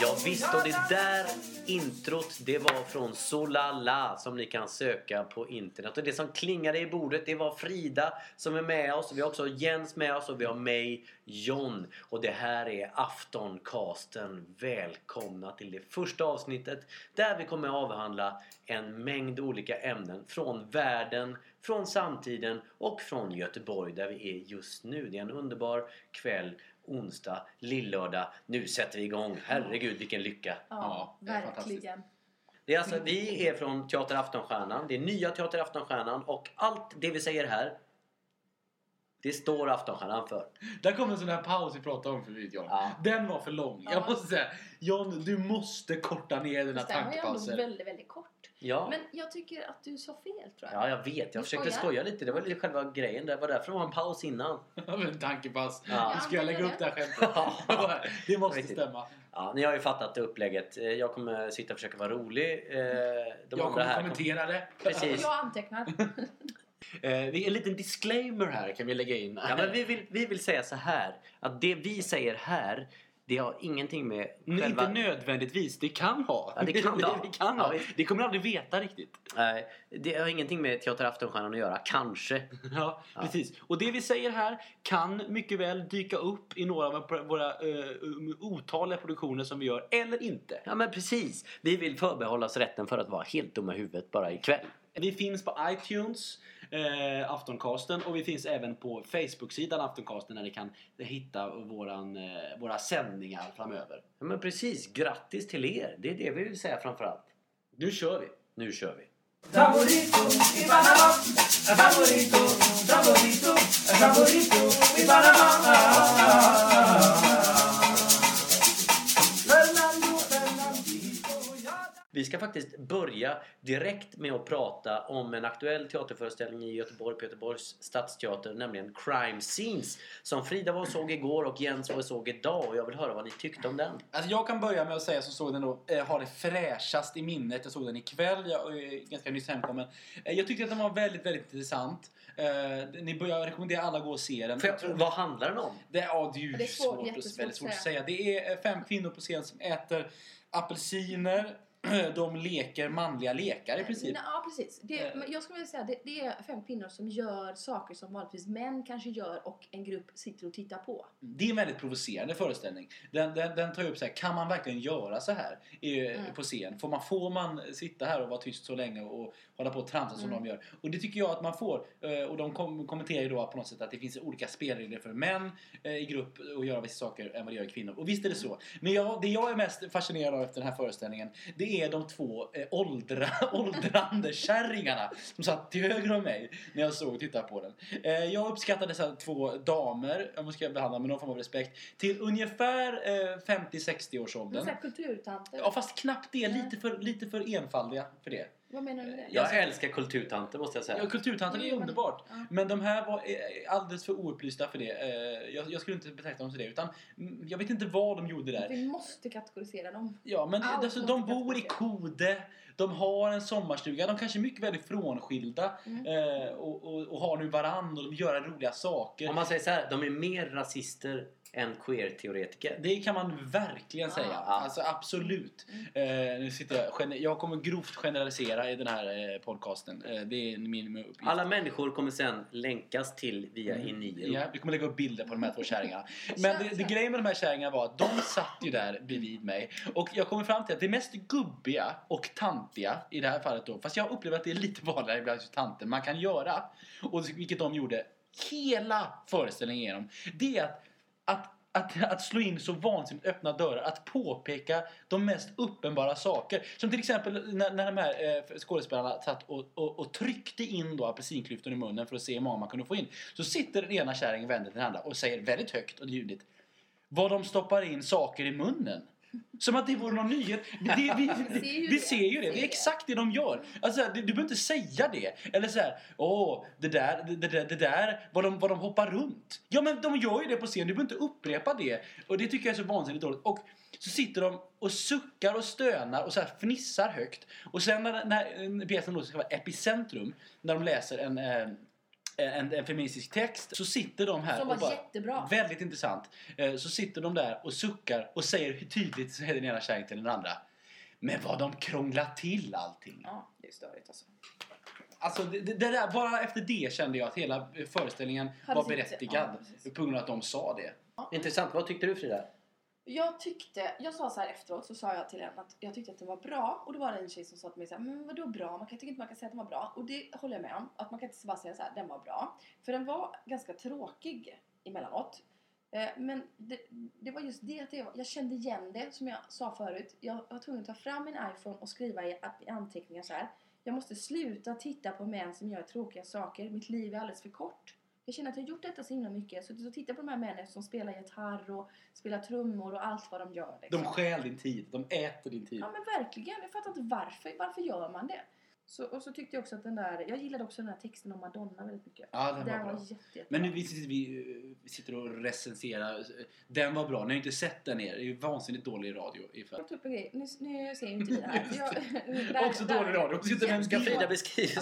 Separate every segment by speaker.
Speaker 1: Ja visst, och det där introt det var från Solala som ni kan söka på internet. Och det som klingade i bordet det var Frida som är med oss. Vi har också Jens med oss och vi har mig, John. Och det här är Aftoncasten. Välkomna till det första avsnittet där vi kommer att avhandla en mängd olika ämnen från världen, från samtiden och från Göteborg där vi är just nu. Det är en underbar kväll onsdag, lillördag. Nu sätter vi igång. Herregud vilken lycka!
Speaker 2: Ja,
Speaker 3: Ja, det är
Speaker 2: verkligen.
Speaker 1: Det är alltså, vi är från Teater Aftonstjärnan. Det är nya Teater Aftonstjärnan och allt det vi säger här det står Aftonstjärnan för.
Speaker 3: Där kom en sån här paus vi pratade om förut John.
Speaker 1: Ja.
Speaker 3: Den var för lång. Jag
Speaker 2: Ja.
Speaker 3: måste säga, John du måste korta ner dina
Speaker 2: Fast den var ju ändå
Speaker 3: tankepauser.
Speaker 2: väldigt, väldigt kort.
Speaker 1: Ja,
Speaker 2: Men jag tycker att du sa fel tror jag.
Speaker 1: ja jag vet. Jag
Speaker 2: Du
Speaker 1: försökte
Speaker 2: skojar?
Speaker 1: skoja lite. Det var lite själva grejen. Det var därför det var en paus innan.
Speaker 3: en tankepaus.
Speaker 1: Ja.
Speaker 3: Nu ska jag lägga upp det här skämtet. det måste
Speaker 1: Riktigt.
Speaker 3: stämma.
Speaker 1: Ja, ni har ju fattat upplägget. Eh, Jag kommer sitta och försöka vara rolig. Eh, De
Speaker 3: jag kommer
Speaker 1: här
Speaker 3: kommentera det.
Speaker 1: Precis.
Speaker 2: Jag antecknar.
Speaker 3: Eh, vi- en liten disclaimer här kan vi lägga in.
Speaker 1: Ja, men vi, vill, vi vill säga så här. Att det vi säger här det har ingenting med själva...
Speaker 3: Inte nödvändigtvis, det kan ha.
Speaker 1: Ja, det kan det
Speaker 3: det kan
Speaker 1: Ja,
Speaker 3: ha.
Speaker 1: visst.
Speaker 3: Det kommer du aldrig veta riktigt.
Speaker 1: Nej, det har ingenting med Teater Aftonstjärnan att göra. Kanske.
Speaker 3: Ja,
Speaker 1: Ja.
Speaker 3: precis. Och det vi säger här kan mycket väl dyka upp i några av våra uh, otaliga produktioner som vi gör, eller inte.
Speaker 1: Ja men precis. Vi vill förbehålla oss rätten för att vara helt dumma i huvudet bara ikväll.
Speaker 3: Vi finns på iTunes, eh, Aftoncasten, och vi finns även på Facebook-sidan Aftoncasten där ni kan hitta våran, eh, våra sändningar framöver.
Speaker 1: Ja men precis. Grattis till er. Det är det vi vill säga framförallt.
Speaker 3: Nu kör vi!
Speaker 1: Nu kör vi.
Speaker 4: Favorito i Panama, favorito, favorito, favorito i Panama.
Speaker 1: Vi ska faktiskt börja direkt med att prata om en aktuell teaterföreställning i Göteborg på Göteborgs stadsteater, nämligen Crime Scenes. Som Frida var och såg igår och Jens var och såg idag och jag vill höra vad ni tyckte om den.
Speaker 3: Alltså jag kan börja med att säga som såg den då, eh, har det fräschast i minnet. Jag såg den ikväll, jag är ganska nyss hemkommen. Eh, jag tyckte att den var väldigt, väldigt intressant. Eh, ni bör, jag rekommenderar alla att gå och se den.
Speaker 1: Jag, vad handlar den om?
Speaker 3: Det, ja, det är ju
Speaker 2: Det är svårt,
Speaker 3: svårt, väldigt svårt
Speaker 2: att
Speaker 3: att säga. Det är eh, fem kvinnor på scen som äter apelsiner. De leker manliga lekar i princip.
Speaker 2: Ja, precis. Det,
Speaker 3: Eh.
Speaker 2: men jag skulle vilja säga det, det är fem kvinnor som gör saker som vanligtvis män kanske gör och en grupp sitter och tittar på.
Speaker 3: Det är en väldigt provocerande föreställning. Den, den, den tar ju upp så här, kan man verkligen göra så här i,
Speaker 2: Mm.
Speaker 3: på scen? Får man, får man sitta här och vara tyst så länge och hålla på och tramsa som
Speaker 2: Mm.
Speaker 3: de gör? Och det tycker jag att man får. Eh, Och de kom, kommenterar ju då på något sätt att det finns olika spelregler för män eh, i grupp att göra vissa saker än vad det gör kvinnor. Och visst är det så. Men jag, det jag är mest fascinerad av efter den här föreställningen det är de två eh, åldra, åldrande kärringarna som satt till höger om mig när jag såg och tittade på den. Eh, jag uppskattar dessa två damer, om jag ska behandla med någon form av respekt, till ungefär eh, 50-60 års åldern.
Speaker 2: kulturtanter.
Speaker 3: Ja fast knappt det, lite för, lite för enfaldiga för det.
Speaker 2: Vad menar du med det?
Speaker 1: Jag älskar kulturtanter måste jag säga.
Speaker 3: Ja, kulturtanten är
Speaker 2: men-
Speaker 3: underbart.
Speaker 2: Ja.
Speaker 3: Men de här var eh, alldeles för oupplysta för det. Eh, Jag, jag skulle inte betrakta dem som det. Utan mm, jag vet inte vad de gjorde där.
Speaker 2: Vi måste kategorisera dem.
Speaker 3: Ja, men
Speaker 2: Allt
Speaker 3: alltså, de bor i Kode. De har en sommarstuga. De kanske är mycket väldigt frånskilda.
Speaker 2: Mm.
Speaker 3: Eh, och, och, och har nu varann och de gör roliga saker.
Speaker 1: Om man säger så här, de är mer rasister än queer-teoretiker.
Speaker 3: Det kan man verkligen
Speaker 2: Ja.
Speaker 3: säga. Alltså absolut. Eh, nu sitter jag, jag kommer grovt generalisera i den här eh, podcasten. Eh, det är min uppgift.
Speaker 1: Alla människor kommer sen länkas till via
Speaker 3: Mm.
Speaker 1: Eniro.
Speaker 3: Ja, vi kommer lägga upp bilder på de här två kärringarna. Men det, det grejen med de här kärringarna var att de satt ju där bredvid mig. Och jag kommer fram till att det mest gubbiga och tantiga i det här fallet då, fast jag upplever att det är lite vanligare ibland hos tanter, man kan göra, och vilket de gjorde hela föreställningen igenom, det är att, att att, att slå in så vansinnigt öppna dörrar, att påpeka de mest uppenbara saker. Som till exempel när, när de här eh, skådespelarna satt och, och, och tryckte in då apelsinklyftor i munnen för att se hur många man kunde få in. Så sitter den ena kärringen vänder till den andra och säger väldigt högt och ljudligt vad de stoppar in saker i munnen. Som att det vore någon nyhet. Det, vi, vi,
Speaker 2: Vi ser ju
Speaker 3: vi
Speaker 2: det.
Speaker 3: ser ju det. Det är exakt det de gör. Alltså, du, du behöver inte säga det. Eller så här, åh, det där, det, det, där- det där, vad de, vad de hoppar runt. Ja, men de gör ju det på scen. Du behöver inte upprepa det. Och det tycker jag är så vansinnigt dåligt. Och så sitter de och suckar och stönar och så här fnissar högt. Och sen när, när pjäsen då ska vara epicentrum, när de läser en, eh, en, en feministisk text, så sitter de här
Speaker 2: Som
Speaker 3: och
Speaker 2: var
Speaker 3: bara...
Speaker 2: jättebra.
Speaker 3: Väldigt intressant. Eh, Så sitter de där och suckar och säger hur tydligt säger den ena kärringen till den andra. Men vad de krånglar till allting.
Speaker 2: Ja, det är störigt alltså.
Speaker 3: Alltså det, det där, bara efter det kände jag att hela eh, föreställningen
Speaker 2: Hade
Speaker 3: var berättigad.
Speaker 2: ja,
Speaker 3: på grund av att de sa det.
Speaker 1: Intressant. Vad tyckte du Frida?
Speaker 2: Jag tyckte, jag sa så här efteråt så sa jag till en att jag tyckte att den var bra och då var det en tjej som sa till mig så här, men vadå bra? Man kan, tycker inte man kan säga att den var bra och det håller jag med om. Att man kan inte bara säga så här, den var bra. För den var ganska tråkig emellanåt. Eh, men det, det var just det att jag, jag kände igen det som jag sa förut. Jag var tvungen att ta fram min iPhone och skriva i, i anteckningar så här. Jag måste sluta titta på män som gör tråkiga saker. Mitt liv är alldeles för kort. Jag känner att jag har gjort detta så himla mycket. Jag tittar på de här männen som spelar gitarr och spelar trummor och allt vad de gör. Liksom.
Speaker 3: De stjäl din tid. De äter din tid.
Speaker 2: Ja men verkligen. Jag fattar inte varför. Varför gör man det? Så, och så tyckte jag också att den där... Jag gillade också den här texten om Madonna väldigt mycket.
Speaker 3: Ja, den var
Speaker 2: den
Speaker 3: bra.
Speaker 2: var jätte, jättebra.
Speaker 3: Men nu vi sitter, vi, vi sitter och recenserar. Den var bra. Ni har inte sett den er. Det är ju vansinnigt dålig radio. ifall-
Speaker 2: Jag tog upp en grej. Nu, nu ser ju inte vi det här. Jag, där-
Speaker 3: Också
Speaker 2: där-
Speaker 3: dålig radio. Sitter en
Speaker 1: Ska. Frida beskriva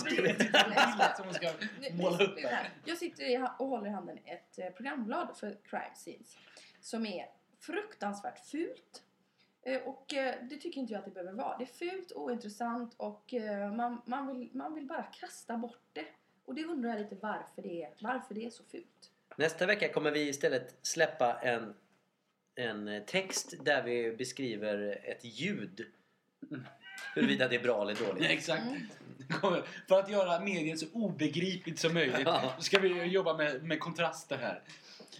Speaker 3: måla upp där.
Speaker 2: Jag sitter i, och håller i handen ett eh, programblad för Crime Scenes. Som är fruktansvärt fult. Eh, Och eh, det tycker inte jag att det behöver vara. Det är fult, ointressant och eh, man, man, vill, man vill bara kasta bort det. Och det undrar jag lite varför det är, varför det är så fult.
Speaker 1: Nästa vecka kommer vi istället släppa en, en text där vi beskriver ett ljud. Huruvida det är bra eller dåligt.
Speaker 3: exakt.
Speaker 2: Mm.
Speaker 3: För att göra medien så obegripligt som möjligt
Speaker 1: Ja.
Speaker 3: ska vi jobba med, med kontraster här.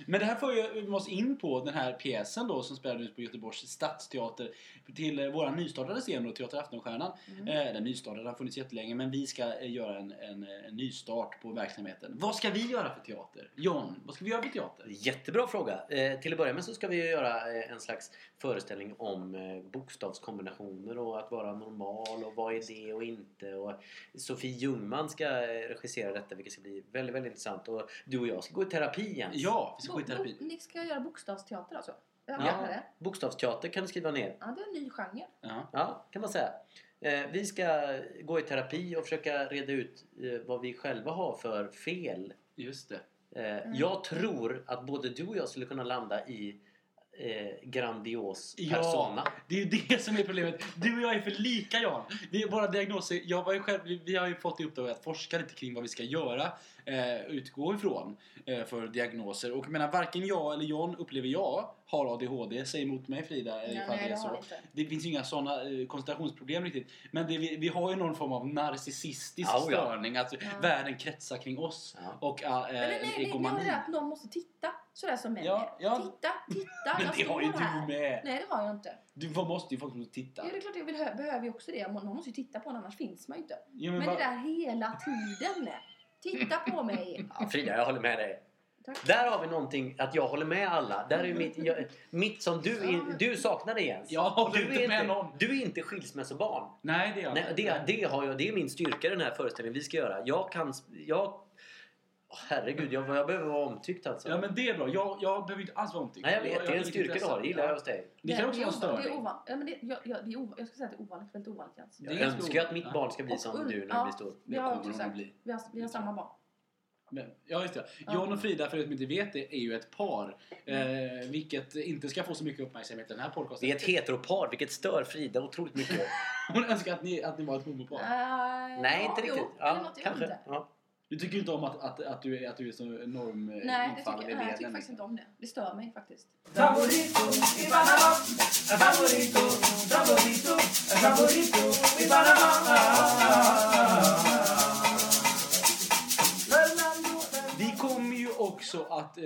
Speaker 3: Men det här får ju oss in på den här pjäsen då som spelades på Göteborgs stadsteater till eh, våra nystartade scen då, Teater Aftonstjärnan.
Speaker 2: Mm.
Speaker 3: Eh, den nystartade har funnits jättelänge men vi ska eh, göra en, en, eh, en nystart på verksamheten. Vad ska vi göra för teater? John, vad ska vi göra för teater?
Speaker 1: Jättebra fråga. Eh, till att börja med så ska vi göra en slags föreställning om eh, bokstavskombinationer och att vara normal och vad är det och inte. Och Sofie Ljungman ska regissera detta vilket ska bli väldigt, väldigt intressant. Och du och jag ska gå i terapi Jens.
Speaker 3: Ja, vi ska gå i terapi.
Speaker 2: bo- Ni ska göra bokstavsteater alltså? Jag
Speaker 1: Ja.
Speaker 2: ja. det.
Speaker 1: Bokstavsteater kan du skriva ner.
Speaker 2: Ja, det är en ny genre.
Speaker 3: Ja.
Speaker 1: Ja, kan man säga. Eh, vi ska gå i terapi och försöka reda ut eh, vad vi själva har för fel.
Speaker 3: Just det.
Speaker 1: Eh,
Speaker 2: Mm.
Speaker 1: Jag tror att både du och jag skulle kunna landa i eh, grandios
Speaker 3: Ja.
Speaker 1: persona.
Speaker 3: Det är ju det som är problemet. Du och jag är för lika Jan. Vi, våra diagnoser, jag var ju själv, vi, vi har ju fått i uppdrag att forska lite kring vad vi ska göra, eh, utgå ifrån eh, för diagnoser. Och jag menar, varken jag eller John upplever jag har ADHD. Säg emot mig Frida eh,
Speaker 2: Ja,
Speaker 3: ifall
Speaker 2: nej,
Speaker 3: det är så. Det finns ju inga sådana eh, koncentrationsproblem riktigt. Men det, vi, vi har ju någon form av narcissistisk
Speaker 1: Ja, ja.
Speaker 3: störning. Alltså,
Speaker 2: Ja.
Speaker 3: världen kretsar kring oss.
Speaker 1: Ja.
Speaker 3: Och äh,
Speaker 2: Men nej, nej, nej, ni har
Speaker 3: egomani.
Speaker 2: det att någon måste titta. Sådär som män
Speaker 3: Ja,
Speaker 2: är.
Speaker 3: ja.
Speaker 2: Titta, titta.
Speaker 3: Men det har ju
Speaker 2: här.
Speaker 3: du med.
Speaker 2: Nej, det har jag inte.
Speaker 3: Du vad måste ju folk som titta.
Speaker 2: Ja, det är klart jag vill, behöver ju också det. Någon måste ju titta på en, annars finns man ju inte.
Speaker 3: Ja,
Speaker 2: Men,
Speaker 3: men
Speaker 2: det
Speaker 3: va-
Speaker 2: där hela tiden. Titta på mig.
Speaker 1: Ja, Frida, jag håller med dig.
Speaker 2: Tack.
Speaker 1: Där har vi någonting, att jag håller med alla. Där är mitt, jag, mitt som du, in, du saknar det Jens.
Speaker 3: Jag håller
Speaker 1: du,
Speaker 3: inte
Speaker 1: är
Speaker 3: med någon.
Speaker 1: du är inte skilsmässobarn.
Speaker 3: Nej, det är jag
Speaker 1: Nej,
Speaker 3: inte.
Speaker 1: det, det, har jag, det är min styrka i den här föreställningen vi ska göra. Jag kan... Jag, herregud, jag, jag behöver vara omtyckt alltså.
Speaker 3: Ja men det är bra. Jag, jag behöver inte alls vara omtyckt.
Speaker 1: Nej, jag vet. det är en styrka du har. Det gillar jag hos dig.
Speaker 3: Det kan också vara
Speaker 2: Det är
Speaker 3: störning.
Speaker 2: ovanligt. Ja, men det, ja, ja, det är ova- jag ska säga att det är ovanligt. Väldigt ovanligt.
Speaker 3: Det är
Speaker 1: Jag önskar att mitt barn ska bli som
Speaker 2: Och-
Speaker 1: du när
Speaker 2: ja.
Speaker 1: det blir stor.
Speaker 2: Det jag
Speaker 3: kommer de
Speaker 2: sagt.
Speaker 3: bli.
Speaker 2: Vi har, vi har samma barn.
Speaker 3: Men, ja, just det.
Speaker 2: Ja.
Speaker 3: John och Frida, för er som inte vet det, är ju ett par. Eh, vilket inte ska få så mycket uppmärksamhet i den här podcasten.
Speaker 1: Vi är ett heteropar, vilket stör Frida otroligt mycket.
Speaker 3: Hon önskar att ni, att ni var ett homopar.
Speaker 2: Nej,
Speaker 1: Nej,
Speaker 2: ja,
Speaker 1: inte riktigt.
Speaker 2: Jo,
Speaker 1: Ja,
Speaker 2: jag
Speaker 1: kanske.
Speaker 2: inte.
Speaker 1: Ja.
Speaker 3: Du tycker inte om att, att, att, du, är, att du är så enorm eh,
Speaker 2: Nej, det tycker, nej, jag tycker faktiskt
Speaker 3: liksom.
Speaker 2: inte om det. Det stör mig faktiskt.
Speaker 3: Vi kommer ju också att, eh,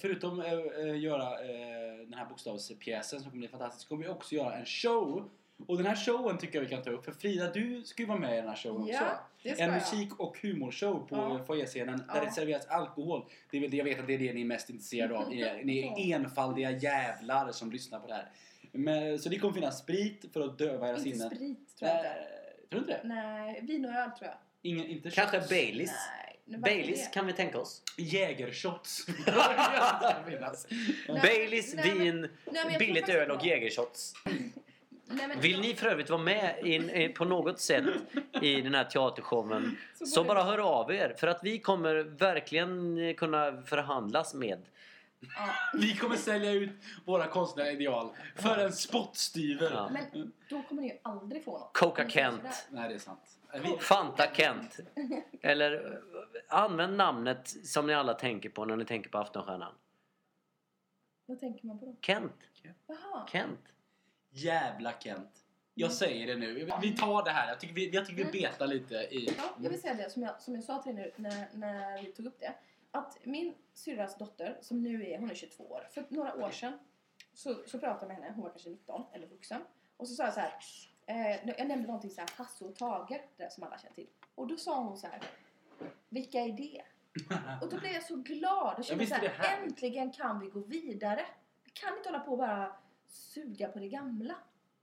Speaker 3: förutom att eh, göra eh, den här bokstavspjäsen som kommer bli fantastisk, kommer vi också göra en show. Och den här showen tycker jag vi kan ta upp. För Frida, du ska ju vara med i den här showen också.
Speaker 2: Ja, det ska
Speaker 3: En
Speaker 2: jag.
Speaker 3: musik och humorshow på
Speaker 2: Ja.
Speaker 3: foajéscenen där
Speaker 2: Ja.
Speaker 3: det serveras alkohol. Det är väl det jag vet att det är det ni är mest intresserade av. Ni är, ni är enfaldiga jävlar som lyssnar på det här. Men, så det kommer finnas sprit för att döva era
Speaker 2: Inte
Speaker 3: sinnen.
Speaker 2: sprit tror jag inte.
Speaker 3: Eh, tror du inte det?
Speaker 2: Nej, vin och öl tror jag.
Speaker 3: Ingen, inte
Speaker 1: Kanske. Baileys. Baileys kan vi tänka oss.
Speaker 3: Jägershots.
Speaker 1: Baileys,
Speaker 2: nej, men-
Speaker 1: vin,
Speaker 2: Nej,
Speaker 1: billigt öl och
Speaker 2: inte.
Speaker 1: jägershots.
Speaker 2: Nej, men-
Speaker 1: Vill ni för övrigt vara med in, eh, på något sätt i den här teatershowen
Speaker 2: Så
Speaker 1: så bara hör av er för att vi kommer verkligen eh, kunna förhandlas med.
Speaker 2: Ja.
Speaker 3: Vi kommer sälja ut våra konstnärliga ideal för en spottstyver.
Speaker 1: Ja.
Speaker 2: Men då kommer ni ju aldrig få något.
Speaker 1: Coca Kent.
Speaker 3: Nej, det är sant. Vi,
Speaker 1: Fanta Kent. Eller eh, använd namnet som ni alla tänker på när ni tänker på Aftonstjärnan.
Speaker 2: Vad tänker man på då?
Speaker 1: Kent.
Speaker 2: Jaha.
Speaker 1: Kent.
Speaker 3: Jävla Kent. Jag säger det nu. Vi tar det här. Jag tycker vi, jag tycker vi betar lite i...
Speaker 2: Ja, jag vill säga det som jag, som jag sa till dig nu när, när vi tog upp det. Att min syrras dotter, som nu är, hon är 22 år. För några år sedan så, så pratade jag med henne, hon var kanske 19 eller vuxen. Och så sa jag så här, eh, jag nämnde någonting så här, Hasse och Tage, det som alla känner till. Och då sa hon så här, vilka är det? Och då blev jag så glad och kände så
Speaker 3: är
Speaker 2: här, äntligen kan vi gå vidare. Vi kan inte hålla på och bara suga på det gamla.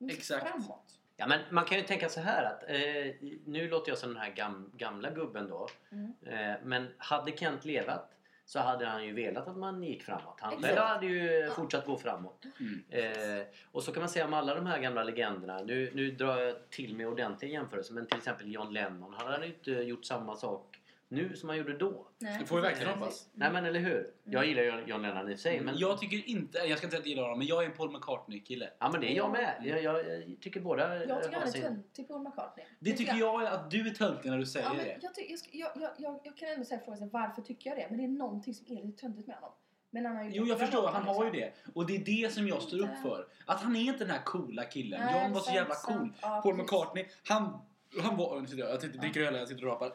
Speaker 3: Exakt.
Speaker 2: framåt.
Speaker 1: Ja, men man kan ju tänka så här att eh, nu låter jag som den här gam, gamla gubben då.
Speaker 2: Mm.
Speaker 1: Eh, men hade Kent levat så hade han ju velat att man gick framåt. Han själv hade ju fortsatt gå framåt.
Speaker 3: Mm.
Speaker 1: Eh, och så kan man säga om alla de här gamla legenderna. Nu, nu drar jag till med ordentliga jämförelser. Men till exempel John Lennon. Han hade inte gjort samma sak nu som han gjorde då.
Speaker 2: Nej,
Speaker 3: Det får vi verkligen hoppas.
Speaker 1: Nej men eller hur? Jag gillar ju John Lennon i sig. Men,
Speaker 3: Jag tycker inte... Jag ska inte säga att jag gillar honom, men jag är en Paul McCartney-kille.
Speaker 1: ja men det är jag med. Jag, jag, jag tycker båda
Speaker 2: Jag tycker han är
Speaker 1: sin-
Speaker 2: töntig Paul McCartney.
Speaker 3: Det tycker jag att du är töntig när du säger
Speaker 2: Ja, men
Speaker 3: det.
Speaker 2: jag, tycker, jag, jag, jag, jag, jag kan ändå säga fråga sig varför tycker jag det? Men det är någonting som är lite töntigt med honom. Men han har ju
Speaker 3: Jo, jag förstår. Han har ju
Speaker 2: liksom.
Speaker 3: det. Och det är det som jag står upp för. Att han är inte den här coola killen.
Speaker 2: Nej,
Speaker 3: John var så jävla
Speaker 2: sant.
Speaker 3: cool.
Speaker 2: Ja,
Speaker 3: Paul
Speaker 2: precis.
Speaker 3: McCartney, han, han var... Nu sitter jag, jag sitter- dricker öl, jag sitter och rapar.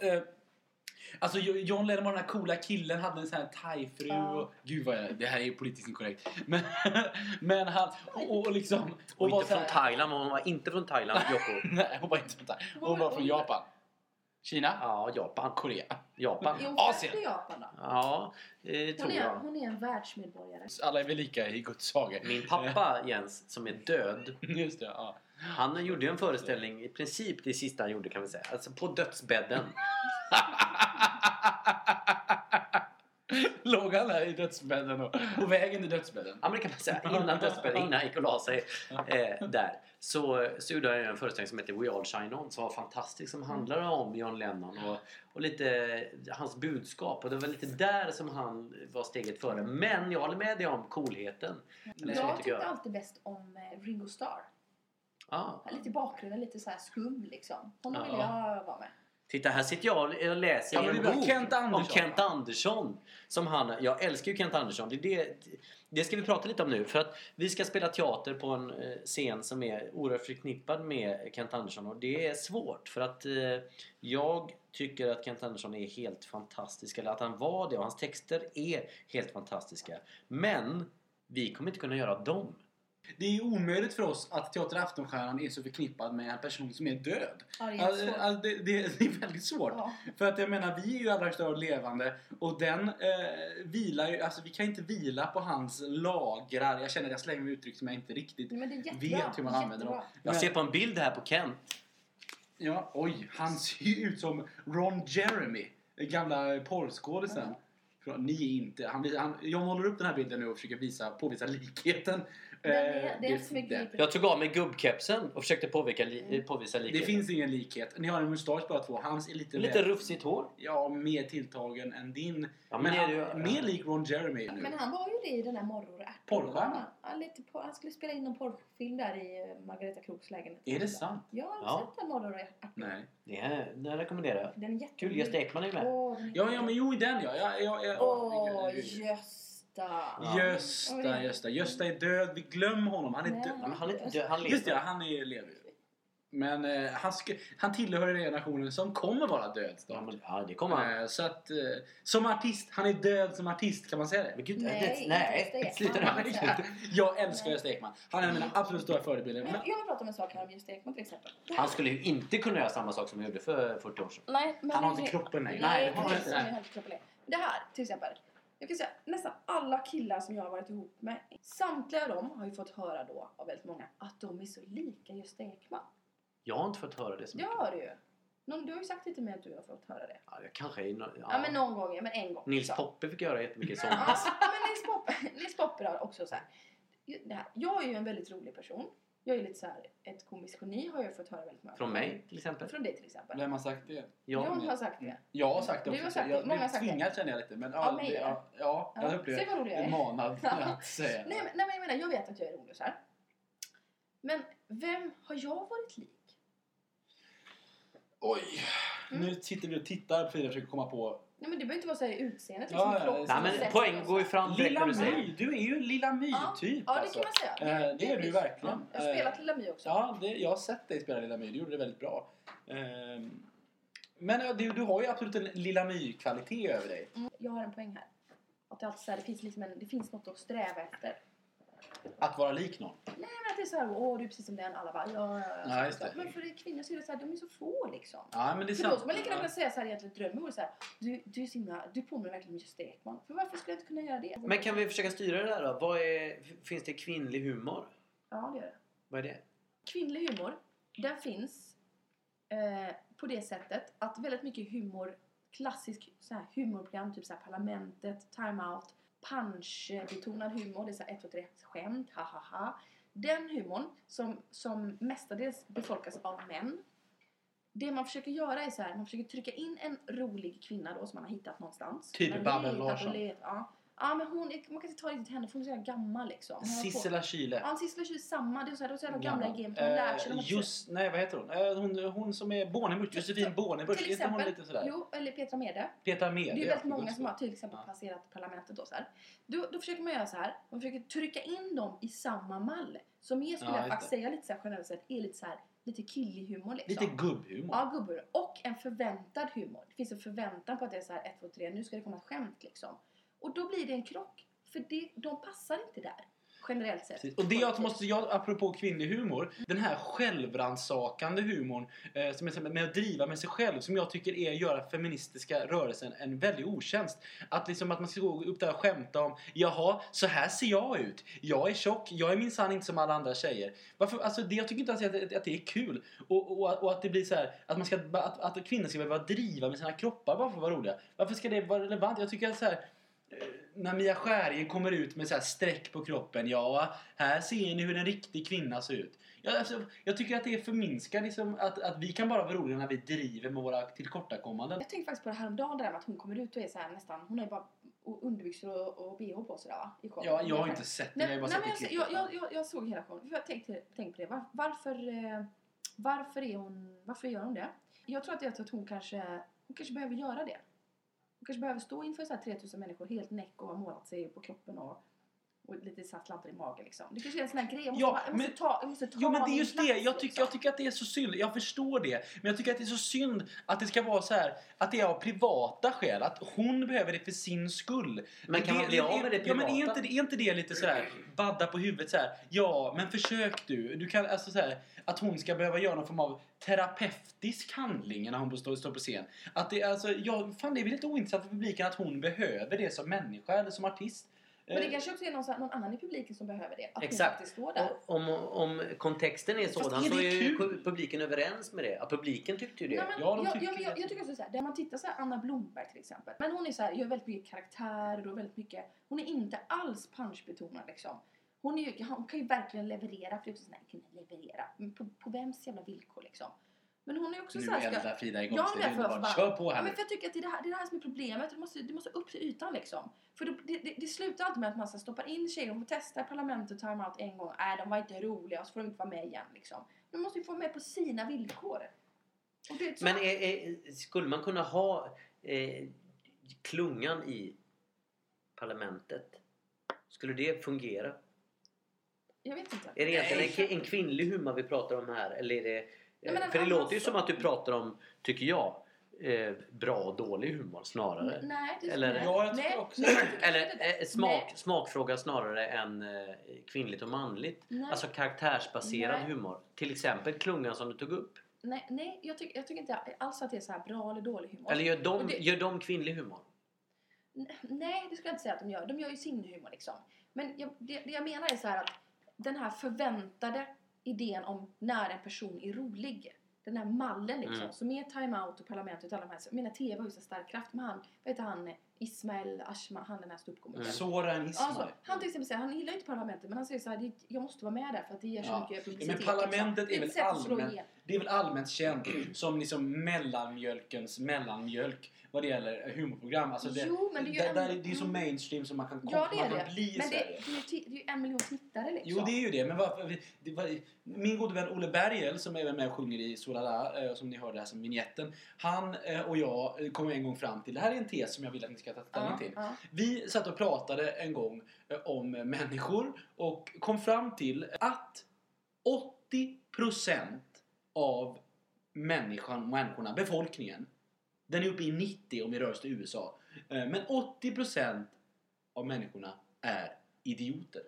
Speaker 3: Alltså Jo- John Lennon var den här coola killen, hade en sån här thai-fru
Speaker 2: Ja.
Speaker 3: och... Gud vad jag, det här är ju politiskt inkorrekt. Men, men han... Och, och liksom...
Speaker 1: Och
Speaker 3: Och var
Speaker 1: inte
Speaker 3: så
Speaker 1: från
Speaker 3: här-
Speaker 1: Thailand, men hon var inte från Thailand, Yoko.
Speaker 3: Nej, hon var inte från Thailand. Hon var från Japan. Kina?
Speaker 1: Ja, Japan.
Speaker 3: Korea.
Speaker 1: Japan.
Speaker 2: Är hon
Speaker 3: Asien.
Speaker 2: född i Japan då?
Speaker 1: Ja, eh,
Speaker 2: Hon
Speaker 1: tror
Speaker 2: är,
Speaker 1: jag.
Speaker 2: hon är en världsmedborgare.
Speaker 3: Alla är väl lika i Guds hage.
Speaker 1: Min pappa Jens, som är död,
Speaker 3: Just det, ja.
Speaker 1: Han gjorde ju en föreställning, i princip det sista han gjorde kan vi säga, alltså på dödsbädden.
Speaker 3: Låg han där i dödsbädden och på vägen till dödsbädden?
Speaker 1: Ja men det kan man säga, innan dödsbädden, innan han gick och la sig eh, där. Så, så gjorde han en föreställning som heter We All Shine On som var fantastisk som handlade om John Lennon och, och lite hans budskap och det var lite där som han var steget före. Men jag håller med dig om coolheten.
Speaker 2: Jag
Speaker 1: tycker
Speaker 2: tyckte alltid bäst om eh, Ringo Starr.
Speaker 1: Ja.
Speaker 2: Lite i bakgrunden, lite så här skum liksom. Honom
Speaker 1: Ja.
Speaker 2: vill jag vara med.
Speaker 1: Titta här sitter jag och läser
Speaker 3: Ja,
Speaker 1: en bok
Speaker 3: Kent
Speaker 1: om
Speaker 3: Andersson.
Speaker 1: Kent Andersson. Som han, jag älskar ju Kent Andersson. Det, det, det ska vi prata lite om nu. För att vi ska spela teater på en eh, scen som är oerhört förknippad med Kent Andersson. Och det är svårt för att eh, jag tycker att Kent Andersson är helt fantastisk. Eller att han var det. Och hans texter är helt fantastiska. Men vi kommer inte kunna göra dem.
Speaker 3: Det är omöjligt för oss att Teater Aftonstjärnan är så förknippad med en person som är död.
Speaker 2: Ja, det är
Speaker 3: Alltså, alltså, det, det, det är väldigt svårt.
Speaker 2: Ja.
Speaker 3: För att jag menar, vi är ju allra högsta grad levande och den eh, vilar ju, alltså vi kan inte vila på hans lagrar. Jag känner att jag slänger mig uttryck som jag inte riktigt
Speaker 2: Men det är jättebra.
Speaker 3: vet hur man använder dem.
Speaker 1: Jag ser på en bild här på Kent.
Speaker 3: Ja, oj, han ser ju ut som Ron Jeremy, gamla porrskådisen. Från- Ni är inte, han, han, jag håller upp den här bilden nu och försöker visa, påvisa likheten.
Speaker 2: Det,
Speaker 3: Eh,
Speaker 2: det är inte så mycket
Speaker 3: det-.
Speaker 1: Jag tog av mig gubbkepsen och försökte påvika li, påvisa
Speaker 3: Det
Speaker 1: likheten.
Speaker 3: finns ingen likhet. Ni har en mustasch bara två. Hans är lite,
Speaker 1: Lite
Speaker 3: väl-
Speaker 1: rufsigt hår.
Speaker 3: Ja, mer tilltagen än din.
Speaker 1: Ja, men
Speaker 3: men
Speaker 1: det är
Speaker 3: han,
Speaker 1: det ju-
Speaker 3: mer lik Ron Jeremy nu.
Speaker 2: Men han var ju det i den där morror
Speaker 3: Porrstjärnan?
Speaker 2: Ja, lite på, han skulle spela in en porrfilm där i eh, Margareta Kroks lägenhet.
Speaker 3: Är det sant?
Speaker 2: Ja, jag har
Speaker 1: Ja.
Speaker 2: sett den morror och ärtor.
Speaker 3: Nej.
Speaker 1: Det, är, det rekommenderar jag.
Speaker 2: Den är jättekul.
Speaker 1: Kul, Gösta Ekman är ju med.
Speaker 2: Åh, den är
Speaker 3: Ja, ja, men jo, i den ja. ja, ja, ja
Speaker 2: Åh, Gösta.
Speaker 1: Ja.
Speaker 3: Gösta, Gösta. Gösta är död. Vi glömmer honom. Han är
Speaker 2: Nej.
Speaker 3: död.
Speaker 1: Han, är inte död, han lever.
Speaker 3: Just det, han är lever. Men eh, han, sk- han tillhör den generationen som kommer vara död
Speaker 1: Ja,
Speaker 3: snart.
Speaker 1: men, ja, det kommer han.
Speaker 3: Eh, så att, eh, som artist, han är död som artist, kan man säga det?
Speaker 1: Men gud,
Speaker 2: Nej,
Speaker 1: det, nej. Sluta nu.
Speaker 3: Jag älskar Gösta Ekman. Han är mina absolut stora förebilder.
Speaker 2: Men
Speaker 3: Men,
Speaker 2: jag vill prata om en sak här om Gösta Ekman till exempel.
Speaker 1: Han skulle ju inte kunna göra samma sak som han gjorde för 40 år sedan.
Speaker 2: Nej, men
Speaker 3: Han har inte kroppen, nej.
Speaker 2: Nej,
Speaker 3: Nej, det har han inte.
Speaker 2: Det här till exempel. Jag kan säga nästan alla killar som jag har varit ihop med, samtliga av dem har ju fått höra då av väldigt många att de är så lika Gösta Ekman.
Speaker 1: Jag har inte fått höra det så
Speaker 2: Det
Speaker 1: mycket.
Speaker 2: har du ju. Någon, du har ju sagt det till mig att du har fått höra det.
Speaker 1: Ja, jag kanske är... no-
Speaker 2: Ja, men någon gång, ja, men en gång.
Speaker 1: Nils
Speaker 2: så.
Speaker 1: Poppe fick göra jättemycket
Speaker 2: Ja,
Speaker 1: sånt.
Speaker 2: men Nils Popper, Nils Popper har också så här. Det här. Jag är ju en väldigt rolig person. Jag är lite så här, ett komiskt geni har jag fått höra väldigt många
Speaker 1: Från mig till exempel.
Speaker 2: Från dig till exempel.
Speaker 3: Vem har sagt det?
Speaker 2: Jag
Speaker 1: Ja,
Speaker 2: har sagt det.
Speaker 3: Jag har sagt det
Speaker 2: Du
Speaker 3: också.
Speaker 2: har sagt det.
Speaker 3: jag,
Speaker 2: Många har sagt det.
Speaker 3: tvingad känner jag lite. Men
Speaker 2: Ja,
Speaker 3: ja,
Speaker 2: mig
Speaker 3: det,
Speaker 2: är.
Speaker 3: ja, ja, jag
Speaker 2: Ja,
Speaker 3: upplever
Speaker 2: jag
Speaker 3: mig
Speaker 2: är.
Speaker 3: manad att säga.
Speaker 2: Nej, men, nej men jag menar, jag vet att jag är rolig så här. Men vem har jag varit lik?
Speaker 3: Oj!
Speaker 2: Mm.
Speaker 3: Nu sitter vi och tittar på Frida och försöker komma på...
Speaker 2: Nej men det behöver inte vara så här i utseendet. Liksom,
Speaker 3: ja,
Speaker 2: kropp,
Speaker 1: Nej, men poäng går ju
Speaker 2: så.
Speaker 1: fram
Speaker 3: Lilla
Speaker 1: när du
Speaker 3: My! Du är ju en Lilla My-typ
Speaker 2: Ja, det
Speaker 3: alltså.
Speaker 2: kan man säga.
Speaker 3: Eh, det är du
Speaker 2: Delvis.
Speaker 3: verkligen.
Speaker 2: Ja, jag har spelat Lilla My också.
Speaker 3: Ja, det, jag har sett dig spela Lilla My. Du gjorde det väldigt bra. Ehm, Men ja, du, du har ju absolut en Lilla My-kvalitet över dig.
Speaker 2: Mm, jag har en poäng här. Att det, alltid så här, det, finns liksom en, det finns något att sträva efter.
Speaker 3: Att vara lik någon.
Speaker 2: Nej men att det är så här, åh du är precis som den. Alla bara, ja, ja, ja.
Speaker 3: Ja, just det.
Speaker 2: Men för kvinnor så är det så här, de är så få liksom.
Speaker 3: Ja, men det är
Speaker 2: För då
Speaker 3: sant.
Speaker 2: skulle man lika gärna kunna säga så här egentligen drömmen vore så här, du, du är så himla, du påminner verkligen om Gösta Ekman. För varför skulle jag inte kunna göra det?
Speaker 1: Men kan vi försöka styra det där då? Vad är, finns det kvinnlig humor?
Speaker 2: Ja det gör det.
Speaker 1: Vad är det?
Speaker 2: Kvinnlig humor, den finns eh, på det sättet att väldigt mycket humor, klassisk så här, humorprogram, typ så här Parlamentet, Time Out, punchbetonad humor, det är så här 1, 2, 3 skämt, ha ha ha. Den humorn som, som mestadels befolkas av män. Det man försöker göra är så här, man försöker trycka in en rolig kvinna då som man har hittat någonstans.
Speaker 3: Typ Babben Larsson.
Speaker 2: Ja. Ja men hon, är- man kan inte ta riktigt henne för hon är så jävla gammal liksom. Hon
Speaker 3: Sissela Kyle.
Speaker 2: Ja, Sissela Kyle är samma. Det är så här, de är så jävla gamla i gamet. De har lärt sig.
Speaker 3: Eh, just, nej vad heter hon? Eh, hon? Hon som är Bornebusch, Josefin Bornebusch.
Speaker 2: Till
Speaker 3: Är inte hon
Speaker 2: exempel,
Speaker 3: lite sådär?
Speaker 2: jo, eller Petra Mede.
Speaker 3: Petra Mede.
Speaker 2: Det är ju väldigt många som har till exempel passerat parlamentet då så här. Då, då försöker man göra så här. Man försöker trycka in dem i samma mall. Som mer skulle
Speaker 3: Ja,
Speaker 2: jag faktiskt säga lite så här generellt sett är lite så här lite killig humor liksom.
Speaker 3: Lite gubbhumor.
Speaker 2: Ja, gubbhumor. Och en förväntad humor. Det finns en förväntan på att det är så här 1, 2, 3, nu ska det komma ett skämt liksom. Och då blir det en krock. För det, de passar inte där. Generellt sett.
Speaker 3: Precis. Och det jag måste, jag, apropå kvinnlig humor, den här självrannsakande humorn eh, som är med att driva med sig själv som jag tycker är att göra feministiska rörelsen en väldig otjänst. Att liksom att man ska gå upp där och skämta om Jaha, så här ser jag ut. Jag är tjock, jag är minsann inte som alla andra tjejer. Varför, alltså det, jag tycker inte ens att, att det är kul. Och, och, och att det blir så här, att, man ska, att, att kvinnor ska behöva driva med sina kroppar bara för att vara roliga. Varför ska det vara relevant? Jag tycker att så här, när Mia Skäringer kommer ut med så här streck på kroppen. Ja, här ser ni hur en riktig kvinna ser ut. Jag, alltså, jag tycker att det är förminskat liksom, att, att vi kan bara vara roliga när vi driver med våra tillkortakommanden.
Speaker 2: Jag tänkte faktiskt på det här om dagen där med att hon kommer ut och är så här nästan, hon har ju bara underbyxor och, och bh på sig där va? I.
Speaker 3: Ja, jag har inte sett det, jag har bara
Speaker 2: nej,
Speaker 3: sett det
Speaker 2: jag, jag, jag, jag såg hela showen. Jag tänkte, tänkte på det. Var, varför, eh, varför, är hon, varför gör hon det? Jag tror att det är att hon kanske, hon kanske behöver göra det. Kanske behöver stå inför så här 3000 människor helt näck och ha målat sig på kroppen och, och lite sattlampor i magen liksom. Det kanske är en sån här grej. Jag måste,
Speaker 3: Ja,
Speaker 2: bara, jag måste
Speaker 3: men-
Speaker 2: ta, jag måste ta
Speaker 3: Jo men det är just det, jag tycker,
Speaker 2: liksom.
Speaker 3: jag tycker att det är så synd, jag förstår det. Men jag tycker att det är så synd att det ska vara så här att det är av privata skäl. Att hon behöver det för sin skull.
Speaker 1: Men kan
Speaker 3: det,
Speaker 1: man bli av med det
Speaker 3: Ja men är
Speaker 1: privata?
Speaker 3: inte, det- är inte det lite så här badda på huvudet så här. Ja men försök du. Du kan alltså så här att hon ska behöva göra någon form av terapeutisk handling när hon står, står på scen. Att det alltså, ja, fan det är väl lite ointressant för publiken att hon behöver det som människa eller som artist.
Speaker 2: Men det
Speaker 3: Eh,
Speaker 2: kanske också är någon, så här- någon annan i publiken som behöver det. Att
Speaker 1: Exakt.
Speaker 2: faktiskt står där.
Speaker 1: Och Om, om kontexten är sådan
Speaker 3: är
Speaker 1: så är ju publiken överens med det. Ja, publiken tyckte ju det.
Speaker 2: Nej, men,
Speaker 3: Ja, de
Speaker 2: jag,
Speaker 3: tycker
Speaker 2: jag, jag,
Speaker 3: det.
Speaker 2: jag tycker också såhär, där man tittar såhär, Anna Blomberg till exempel. Men hon är såhär, gör väldigt mycket karaktärer och väldigt mycket, hon är inte alls punchbetonad liksom. Hon, är ju, hon kan ju verkligen leverera, för det är också såhär, kunna leverera. Men på, på vems jävla villkor liksom? Men hon är också
Speaker 3: nu
Speaker 2: såhär,
Speaker 3: eldar Frida igång
Speaker 2: Ja,
Speaker 3: sig.
Speaker 2: men
Speaker 3: Det är
Speaker 2: för- för-
Speaker 3: Kör på
Speaker 2: Ja,
Speaker 3: här
Speaker 2: men
Speaker 3: nu.
Speaker 2: för jag tycker att det är det här, det är det här som är problemet. Du måste, du måste upp till ytan liksom. För det, det, det, det slutar alltid med att man så stoppar in tjejer, de får testa parlamentet och time out en gång. Nej, de var inte roliga och så får de inte vara med igen liksom. De måste ju få med på sina villkor. Det, så,
Speaker 1: Men är, är, skulle man kunna ha eh, klungan i parlamentet? Skulle det fungera?
Speaker 2: jag vet inte.
Speaker 1: Är det egentligen en, en kvinnlig humor vi pratar om här? Eller är det,
Speaker 2: Nej, men en
Speaker 1: för det låter ju som att du pratar om, tycker jag, eh, bra och dålig humor snarare.
Speaker 2: Nej, det
Speaker 1: Eller-
Speaker 2: nej,
Speaker 3: Ja, jag tycker
Speaker 2: nej,
Speaker 3: också
Speaker 2: jag
Speaker 1: Eller eh, smak,
Speaker 2: Nej,
Speaker 1: smakfråga snarare än eh, kvinnligt och manligt.
Speaker 2: nej,
Speaker 1: Alltså karaktärsbaserad
Speaker 2: Nej.
Speaker 1: humor. Till exempel klungan som du tog upp.
Speaker 2: nej, nej jag, tycker, jag tycker inte alls att det är så här bra eller dålig humor.
Speaker 1: Eller gör de,
Speaker 2: det-
Speaker 1: gör de kvinnlig humor?
Speaker 2: Nej, det skulle jag inte säga att de gör. De gör ju sin humor liksom. Men jag, det, det jag menar är så här att den här förväntade idén om när en person är rolig. Den här mallen liksom.
Speaker 1: Mm.
Speaker 2: Så med Time Out och Parlamentet och alla de här. så- TV har ju så stark kraft. Men han, vad heter han? Ismail Ashma, han den här ståuppkomikern.
Speaker 1: Mm.
Speaker 3: Soran Ismail.
Speaker 2: Alltså, han till exempel säger, han gillar inte Parlamentet men han säger så här, jag måste vara med där för att det ger så
Speaker 3: Ja.
Speaker 2: mycket publicitet.
Speaker 3: men Parlamentet
Speaker 2: liksom.
Speaker 3: är väl allmänt-. Det är väl allmänt känt som liksom mellanmjölkens mellanmjölk vad det gäller humorprogram. Alltså det,
Speaker 2: Jo, men det är ju
Speaker 3: där, är- det är så
Speaker 2: mm.
Speaker 3: mainstream som man kan, kom,
Speaker 2: Ja, det är
Speaker 3: man kan
Speaker 2: det.
Speaker 3: bli i
Speaker 2: Men det, det, är ju det är en miljon tittare liksom.
Speaker 3: Jo, det är ju det. Men varför, det var, min gode vän Olle Bergel som även med och sjunger i Solala, eh, som ni hörde här som vignetten. Han eh, och jag eh, kom en gång fram till, det här är en tes som jag vill att ni ska ta ställning
Speaker 2: ja,
Speaker 3: till.
Speaker 2: ja.
Speaker 3: Vi satt och pratade en gång eh, om människor och kom fram till att 80% av människan, människorna, befolkningen, den är uppe i 90 om vi rör oss till USA. Eh, Men 80% av människorna är idioter.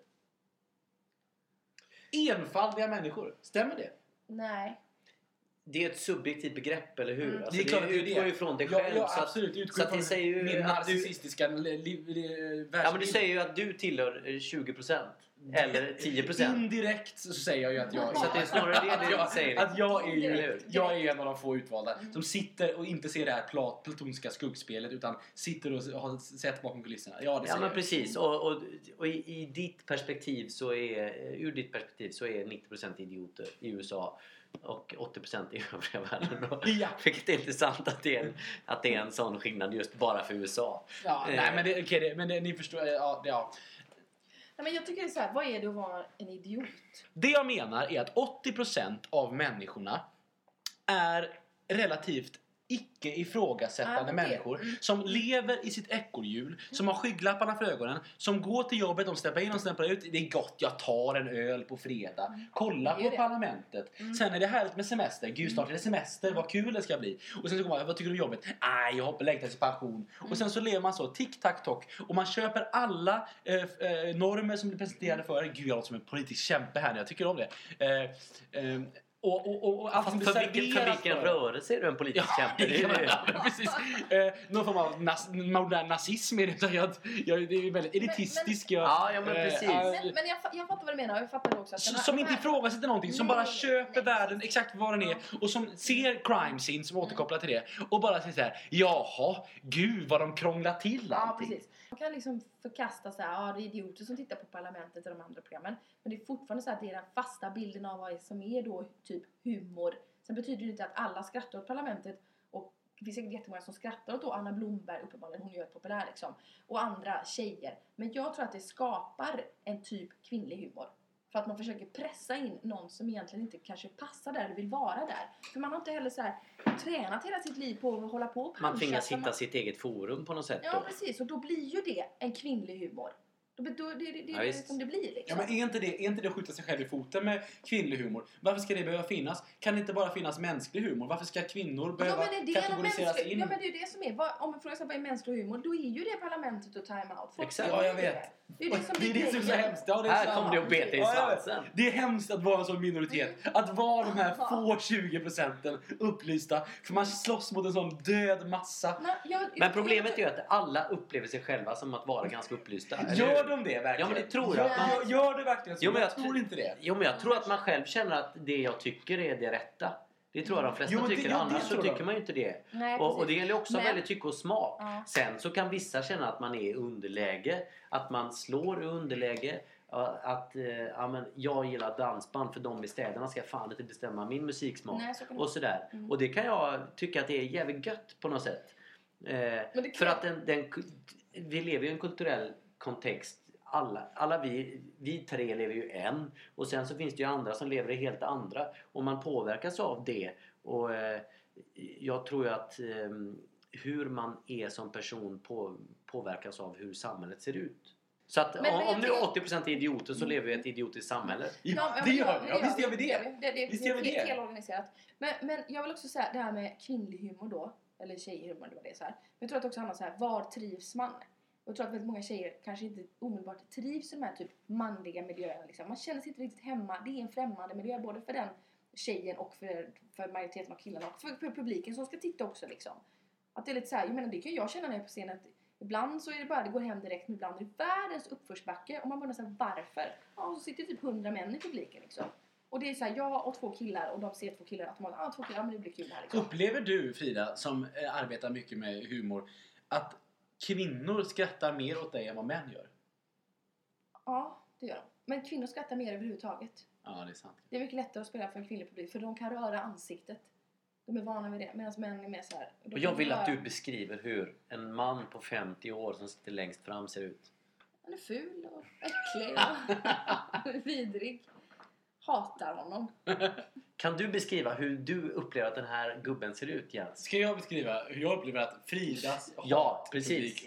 Speaker 3: Enfaldiga människor. Stämmer det?
Speaker 2: Nej.
Speaker 1: Det är ett subjektivt begrepp, eller hur?
Speaker 2: Mm.
Speaker 1: Alltså,
Speaker 3: Det är det
Speaker 1: utgår
Speaker 3: det.
Speaker 1: ju från dig
Speaker 3: Ja,
Speaker 1: själv.
Speaker 3: ja
Speaker 1: att,
Speaker 3: absolut.
Speaker 1: så
Speaker 3: Utgår
Speaker 1: det
Speaker 3: från
Speaker 1: säger ju
Speaker 3: min
Speaker 1: du-
Speaker 3: narcissistiska li, li,
Speaker 1: Ja, men du säger ju att du tillhör eh, 20% eller 10%.
Speaker 3: Indirekt så säger jag ju att jag
Speaker 1: Så att det är snarare det du
Speaker 3: jag,
Speaker 1: säger.
Speaker 3: Att jag är ju jag är en av de få utvalda
Speaker 2: Mm.
Speaker 3: som sitter och inte ser det här plat, platonska skuggspelet utan sitter och har sett bakom kulisserna. Ja, det
Speaker 1: Ja men
Speaker 3: jag.
Speaker 1: precis och, och, och i, i ditt perspektiv så är eh, ur ditt perspektiv så är 90% idioter i USA och 80% i övriga världen. då.
Speaker 3: Ja.
Speaker 1: Vilket är intressant att det är, en, att det är en sån skillnad just bara för USA.
Speaker 3: Ja,
Speaker 1: Eh.
Speaker 3: nej men, det, okej, det, men det, ni förstår. Ja, det, ja.
Speaker 2: Nej, men jag tycker det är så här, vad är det att vara en idiot?
Speaker 3: Det jag menar är att 80% av människorna är relativt icke ifrågasättande
Speaker 2: okej.
Speaker 3: människor
Speaker 2: Mm.
Speaker 3: som lever i sitt ekorrhjul, som har skygglapparna för ögonen, som går till jobbet, de släpper in och stämplar ut. Det är gott, jag tar en öl på fredag. Kolla
Speaker 2: Det är
Speaker 3: på
Speaker 2: det.
Speaker 3: parlamentet.
Speaker 2: Mm.
Speaker 3: Sen är det härligt med semester. Gud, snart är det semester. Vad kul det ska bli. Och sen så kommer man, vad tycker du om jobbet? Nej, jag hoppas längtar till pension. Och sen så lever man så, tick tack tock. Och man köper alla eh, eh, normer som blir presenterade för. Gud, jag låter som en politisk kämpe här nu. Jag tycker om det. Eh, eh, och, och, och, och som
Speaker 1: Fast vilken för- rörelse är du en politisk kämpe? Det
Speaker 3: Ja, ja, precis. Eh, någon form av nas modern nazism är det. Så jag, jag, det är väldigt elitistisk. jag,
Speaker 1: Ja, ja, men
Speaker 3: eh,
Speaker 1: precis.
Speaker 3: eh,
Speaker 2: Men, men jag, jag fattar vad du menar jag fattar också att den här-
Speaker 3: som inte
Speaker 2: här-
Speaker 3: ifrågasätter någonting, som
Speaker 2: Nej,
Speaker 3: bara köper
Speaker 2: nej.
Speaker 3: världen exakt vad den är och som ser crime scene som återkopplar till det och bara säger såhär Jaha, gud vad de krånglar till
Speaker 2: Ja,
Speaker 3: allting.
Speaker 2: precis. Man kan liksom förkasta så här, ja det är idioter som tittar på Parlamentet och de andra programmen. Men det är fortfarande så att det är den fasta bilden av vad som är då typ humor. Sen betyder det inte att alla skrattar åt Parlamentet och det finns säkert jättemånga som skrattar åt då Anna Blomberg uppenbarligen, hon är ju populär liksom. Och andra tjejer. Men jag tror att det skapar en typ kvinnlig humor. För att man försöker pressa in någon som egentligen inte kanske passar där eller vill vara där. För man har inte heller så här tränat hela sitt liv på att hålla på och
Speaker 1: Man
Speaker 2: puncha,
Speaker 1: tvingas
Speaker 2: så
Speaker 1: hitta
Speaker 2: man-
Speaker 1: sitt eget forum på något sätt
Speaker 2: Ja
Speaker 1: då.
Speaker 2: precis, och då blir ju det en kvinnlig humor. Då, då, det, det, det
Speaker 1: Ja,
Speaker 2: är som det blir
Speaker 3: Ja,
Speaker 2: liksom.
Speaker 3: men är inte, det, är inte det att skjuta sig själv i foten med kvinnlig humor? Varför ska det behöva finnas? Kan det inte bara finnas mänsklig humor? Varför ska kvinnor
Speaker 2: Ja
Speaker 3: behöva
Speaker 2: men, är det
Speaker 3: kategoriseras
Speaker 2: mänsklig,
Speaker 3: in?
Speaker 2: ja men det är ju det som är, vad, om man frågar sig vad är mänsklig humor, då är ju det parlamentet och time out. Folk
Speaker 1: Exakt.
Speaker 3: Ja, jag vet.
Speaker 2: Det. är det som
Speaker 3: det är det som är så hemskt. Ja, det är
Speaker 1: Här
Speaker 3: samma.
Speaker 1: kom det och bet dig i svansen.
Speaker 3: Det är hemskt att vara en sån minoritet. Att vara de här få 20 procenten upplysta. För man slåss mot en sån död massa.
Speaker 2: Nej, jag,
Speaker 1: Men problemet är ju att alla upplever sig själva som att vara ganska upplysta.
Speaker 3: Gör de det verkligen?
Speaker 1: Ja, men det tror jag.
Speaker 3: Gör, gör, gör det verkligen så?
Speaker 1: Jo, men
Speaker 3: jag,
Speaker 1: jag
Speaker 3: tror inte det.
Speaker 1: Jo men jag tror att man själv känner att det jag tycker är det rätta. Det tror jag de flesta
Speaker 3: Jo, det-
Speaker 1: tycker.
Speaker 3: ja, det
Speaker 1: Annars så tycker man ju inte det.
Speaker 2: Nej,
Speaker 1: Och, och det gäller också
Speaker 2: Men-
Speaker 1: väldigt tycke och smak.
Speaker 2: Ja.
Speaker 1: Sen så kan vissa känna att man är i underläge. Att man slår i underläge. Att eh, ja, men jag gillar dansband för de i städerna ska fan inte bestämma min musiksmak.
Speaker 2: Nej, så
Speaker 1: och sådär.
Speaker 2: Mm.
Speaker 1: Och det kan jag tycka att det är jävligt gött på något sätt. Eh, för att den, den, vi lever ju i en kulturell kontext. Alla, alla vi, vi tre lever ju en. Och sen så finns det ju andra som lever i helt andra. Och man påverkas av det. Och eh, jag tror ju att eh, hur man är som person på, påverkas av hur samhället ser ut. Så att
Speaker 2: Men- men
Speaker 1: om,
Speaker 2: jag
Speaker 1: om nu
Speaker 2: tycker-
Speaker 1: 80% är idioter så lever vi i ett idiotiskt samhälle.
Speaker 3: Ja,
Speaker 2: men
Speaker 3: det gör vi. Ja,
Speaker 2: det
Speaker 3: visst gör vi det.
Speaker 2: det, det,
Speaker 3: Visst gör
Speaker 2: är
Speaker 3: vi det.
Speaker 2: fel organiserat. Men, men jag vill också säga det här med kvinnlig humor då. Eller tjejhumor, det var det så här. Men jag tror att det också handlar så här, var trivs man? Och jag tror att väldigt många tjejer kanske inte omedelbart trivs i de här typ manliga miljöerna. Liksom. Man känner sig inte riktigt hemma. Det är en främmande miljö både för den tjejen och för, för majoriteten av killarna och för, för publiken som ska titta också liksom. Att det är lite så här, jag menar det kan jag känna när jag är på scen att Ibland så är det bara det går hem direkt, men ibland är det världens uppförsbacke och man bara säga varför? Ja, och så sitter typ hundra män i publiken liksom. Och det är så här, jag och två killar och de ser två killar automatiskt. Ja, ah, två killar, ja, men det blir kul här liksom.
Speaker 3: Upplever du Frida, som eh, arbetar mycket med humor, att kvinnor skrattar mer åt dig än vad män gör?
Speaker 2: Ja, det gör de. Men kvinnor skrattar mer överhuvudtaget.
Speaker 3: Ja, det är sant.
Speaker 2: Det är mycket lättare att spela för en kvinnlig publik för de kan röra ansiktet. De är vana vid det. Medan män är mer så här.
Speaker 1: Och jag vill att du beskriver hur en man på 50 år som sitter längst fram ser ut.
Speaker 2: Han är ful och äcklig och vidrig. Hatar honom.
Speaker 1: Kan du beskriva hur du upplever att den här gubben ser ut Jens?
Speaker 3: Ska jag beskriva hur jag upplever att Fridas
Speaker 1: Ja, precis.